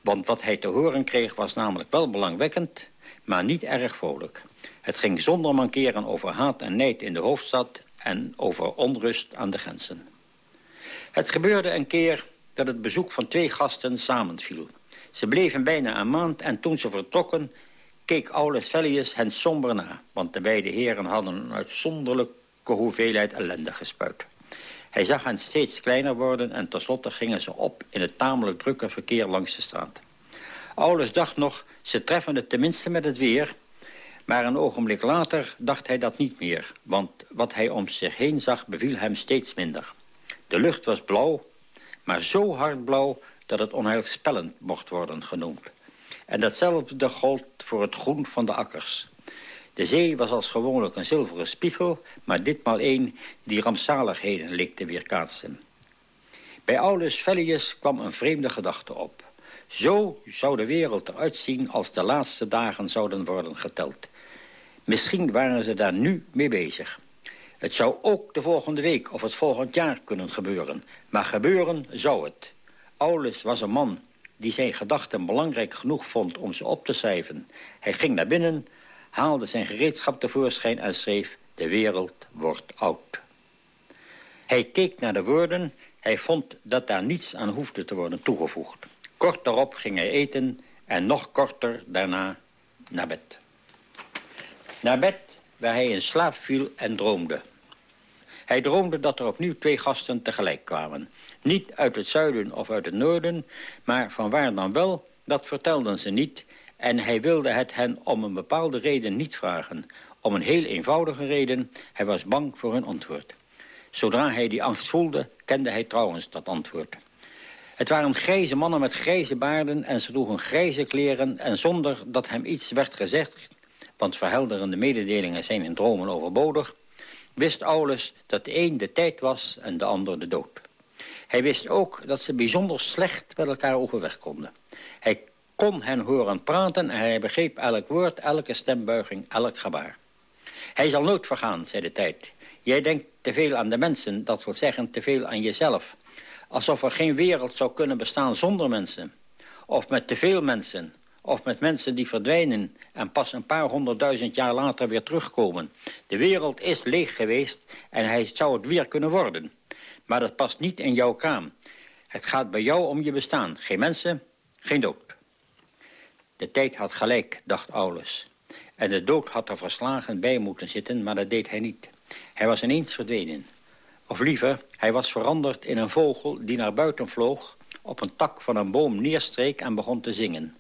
Want wat hij te horen kreeg was namelijk wel belangwekkend... maar niet erg vrolijk. Het ging zonder mankeren over haat en nijd in de hoofdstad... en over onrust aan de grenzen. Het gebeurde een keer dat het bezoek van twee gasten samenviel. Ze bleven bijna een maand en toen ze vertrokken keek Aulus Vellius hen somber na... want de beide heren hadden een uitzonderlijke hoeveelheid ellende gespuit. Hij zag hen steeds kleiner worden en tenslotte gingen ze op... in het tamelijk drukke verkeer langs de straat. Aulus dacht nog, ze treffen het tenminste met het weer... maar een ogenblik later dacht hij dat niet meer... want wat hij om zich heen zag beviel hem steeds minder. De lucht was blauw, maar zo hard blauw dat het onheilspellend mocht worden genoemd. En datzelfde gold voor het groen van de akkers. De zee was als gewoonlijk een zilveren spiegel... maar ditmaal een die rampzaligheden leek te weerkaatsen. Bij Aulus Vellius kwam een vreemde gedachte op. Zo zou de wereld eruit zien als de laatste dagen zouden worden geteld. Misschien waren ze daar nu mee bezig. Het zou ook de volgende week of het volgend jaar kunnen gebeuren. Maar gebeuren zou het. Aulus was een man die zijn gedachten belangrijk genoeg vond om ze op te schrijven. Hij ging naar binnen, haalde zijn gereedschap tevoorschijn en schreef... De wereld wordt oud. Hij keek naar de woorden. Hij vond dat daar niets aan hoefde te worden toegevoegd. Kort daarop ging hij eten en nog korter daarna naar bed. Naar bed waar hij in slaap viel en droomde. Hij droomde dat er opnieuw twee gasten tegelijk kwamen. Niet uit het zuiden of uit het noorden, maar van waar dan wel, dat vertelden ze niet. En hij wilde het hen om een bepaalde reden niet vragen. Om een heel eenvoudige reden, hij was bang voor hun antwoord. Zodra hij die angst voelde, kende hij trouwens dat antwoord. Het waren grijze mannen met grijze baarden en ze droegen grijze kleren... en zonder dat hem iets werd gezegd, want verhelderende mededelingen zijn in dromen overbodig... wist Aulus dat de een de tijd was en de ander de dood. Hij wist ook dat ze bijzonder slecht met elkaar overweg konden. Hij kon hen horen praten en hij begreep elk woord, elke stembuiging, elk gebaar. Hij zal nooit vergaan, zei de tijd. Jij denkt te veel aan de mensen, dat wil zeggen te veel aan jezelf. Alsof er geen wereld zou kunnen bestaan zonder mensen. Of met te veel mensen. of met mensen die verdwijnen en pas een paar honderdduizend jaar later weer terugkomen. De wereld is leeg geweest en hij zou het weer kunnen worden. Maar dat past niet in jouw kraam. Het gaat bij jou om je bestaan. Geen mensen, geen dood. De tijd had gelijk, dacht Aulus. En de dood had er verslagen bij moeten zitten, maar dat deed hij niet. Hij was ineens verdwenen. Of liever, hij was veranderd in een vogel die naar buiten vloog... op een tak van een boom neerstreek en begon te zingen.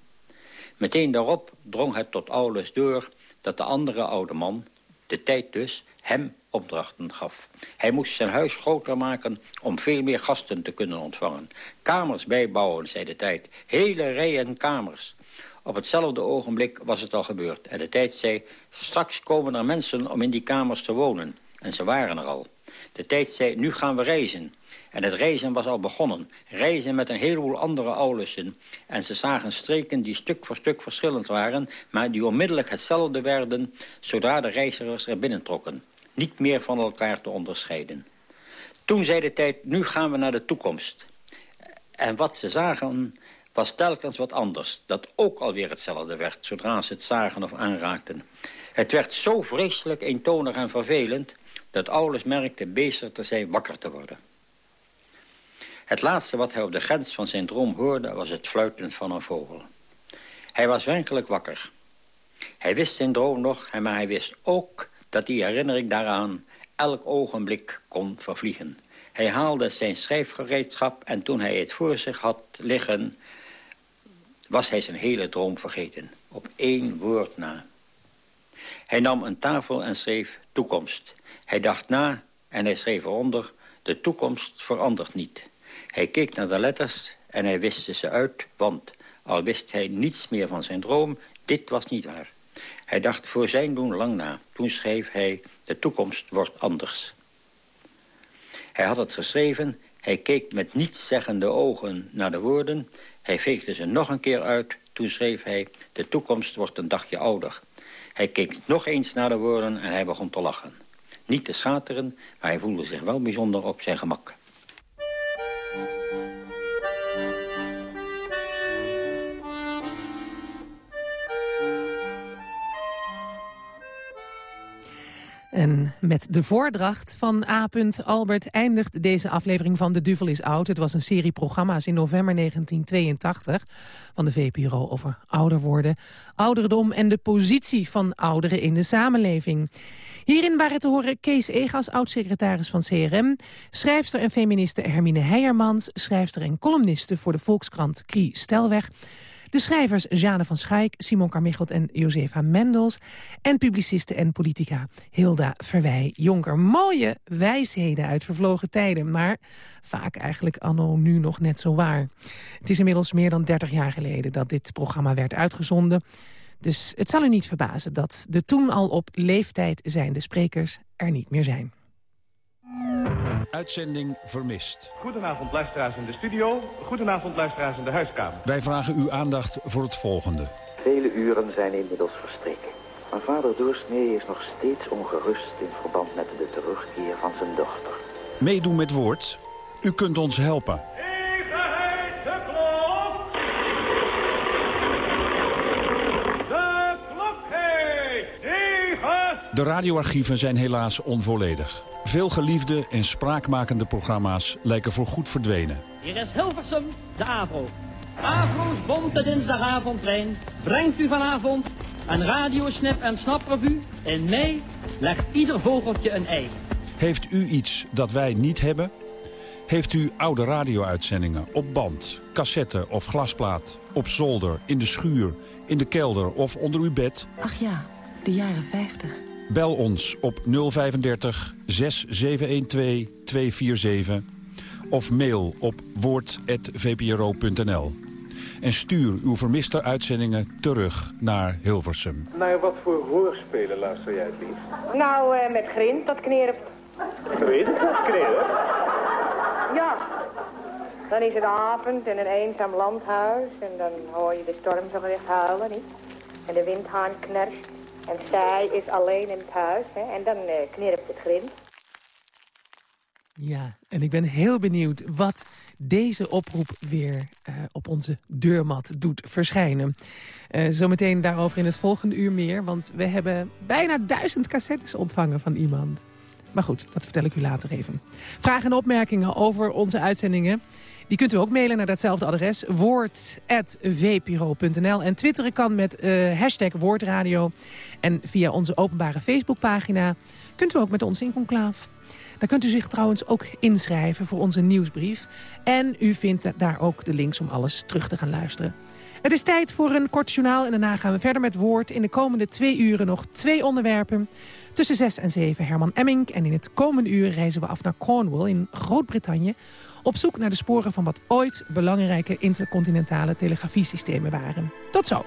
Meteen daarop drong het tot Aulus door dat de andere oude man, de tijd dus, hem opdrachten gaf. Hij moest zijn huis groter maken om veel meer gasten te kunnen ontvangen. Kamers bijbouwen, zei de tijd. Hele rijen kamers. Op hetzelfde ogenblik was het al gebeurd. En de tijd zei, straks komen er mensen om in die kamers te wonen. En ze waren er al. De tijd zei, nu gaan we reizen. En het reizen was al begonnen. Reizen met een heleboel andere Aulussen. En ze zagen streken die stuk voor stuk verschillend waren... maar die onmiddellijk hetzelfde werden... zodra de reizigers er binnentrokken. Niet meer van elkaar te onderscheiden. Toen zei de tijd, nu gaan we naar de toekomst. En wat ze zagen was telkens wat anders. Dat ook alweer hetzelfde werd, zodra ze het zagen of aanraakten. Het werd zo vreselijk eentonig en vervelend... dat Aulus merkte bezig te zijn wakker te worden. Het laatste wat hij op de grens van zijn droom hoorde... was het fluiten van een vogel. Hij was werkelijk wakker. Hij wist zijn droom nog, maar hij wist ook dat die herinnering daaraan... elk ogenblik kon vervliegen. Hij haalde zijn schrijfgereedschap en toen hij het voor zich had liggen... was hij zijn hele droom vergeten. Op één woord na. Hij nam een tafel en schreef toekomst. Hij dacht na en hij schreef eronder... de toekomst verandert niet. Hij keek naar de letters en hij wist ze uit, want al wist hij niets meer van zijn droom, dit was niet waar. Hij dacht voor zijn doen lang na. Toen schreef hij, de toekomst wordt anders. Hij had het geschreven, hij keek met nietszeggende ogen naar de woorden... hij veegde ze nog een keer uit, toen schreef hij... de toekomst wordt een dagje ouder. Hij keek nog eens naar de woorden en hij begon te lachen. Niet te schateren, maar hij voelde zich wel bijzonder op zijn gemak. Met de voordracht van A. Albert eindigt deze aflevering van De Duvel is Oud. Het was een serie programma's in november 1982 van de VPRO over ouder worden, ouderdom en de positie van ouderen in de samenleving. Hierin waren te horen Kees Egas, oud-secretaris van CRM... schrijfster en feministe Hermine Heijermans... schrijfster en columniste voor de Volkskrant Krie Stelweg... De schrijvers Jane van Schaik, Simon Carmichelt en Josefa Mendels... en publiciste en politica Hilda Verwij-Jonker. Mooie wijsheden uit vervlogen tijden, maar vaak eigenlijk anno nu nog net zo waar. Het is inmiddels meer dan 30 jaar geleden dat dit programma werd uitgezonden... Dus het zal u niet verbazen dat de toen al op leeftijd zijnde sprekers er niet meer zijn. Uitzending vermist. Goedenavond luisteraars in de studio. Goedenavond luisteraars in de huiskamer. Wij vragen uw aandacht voor het volgende. Vele uren zijn inmiddels verstreken. Maar vader Doorsnee is nog steeds ongerust in verband met de terugkeer van zijn dochter. Meedoen met woord. U kunt ons helpen. De radioarchieven zijn helaas onvolledig. Veel geliefde en spraakmakende programma's lijken voorgoed verdwenen. Hier is Hilversum, de AVRO. AVRO's bonte dinsdagavondtrein brengt u vanavond een radiosnip en snaprevue. In mei legt ieder vogeltje een ei. Heeft u iets dat wij niet hebben? Heeft u oude radio-uitzendingen op band, cassette of glasplaat... op zolder, in de schuur, in de kelder of onder uw bed? Ach ja, de jaren 50. Bel ons op 035 6712 247 of mail op woord.vpro.nl. En stuur uw vermiste uitzendingen terug naar Hilversum. Naar wat voor hoorspelen luister jij het liefst? Nou, uh, met Grind, dat knerpt. Grind? Knerpt? Ja. Dan is het avond in een eenzaam landhuis en dan hoor je de storm zo gericht huilen, niet? En de windhaan knerst. En zij is alleen in het huis hè, en dan uh, knirpt het grind. Ja, en ik ben heel benieuwd wat deze oproep weer uh, op onze deurmat doet verschijnen. Uh, zometeen daarover in het volgende uur meer, want we hebben bijna duizend cassettes ontvangen van iemand. Maar goed, dat vertel ik u later even. Vragen en opmerkingen over onze uitzendingen... Die kunt u ook mailen naar datzelfde adres, woord.vpro.nl. En twitteren kan met uh, hashtag woordradio. En via onze openbare Facebookpagina kunt u ook met ons in conclaaf. Daar kunt u zich trouwens ook inschrijven voor onze nieuwsbrief. En u vindt daar ook de links om alles terug te gaan luisteren. Het is tijd voor een kort journaal en daarna gaan we verder met woord. In de komende twee uren nog twee onderwerpen. Tussen zes en zeven Herman Emmink. En in het komende uur reizen we af naar Cornwall in Groot-Brittannië... op zoek naar de sporen van wat ooit belangrijke intercontinentale telegrafiesystemen waren. Tot zo!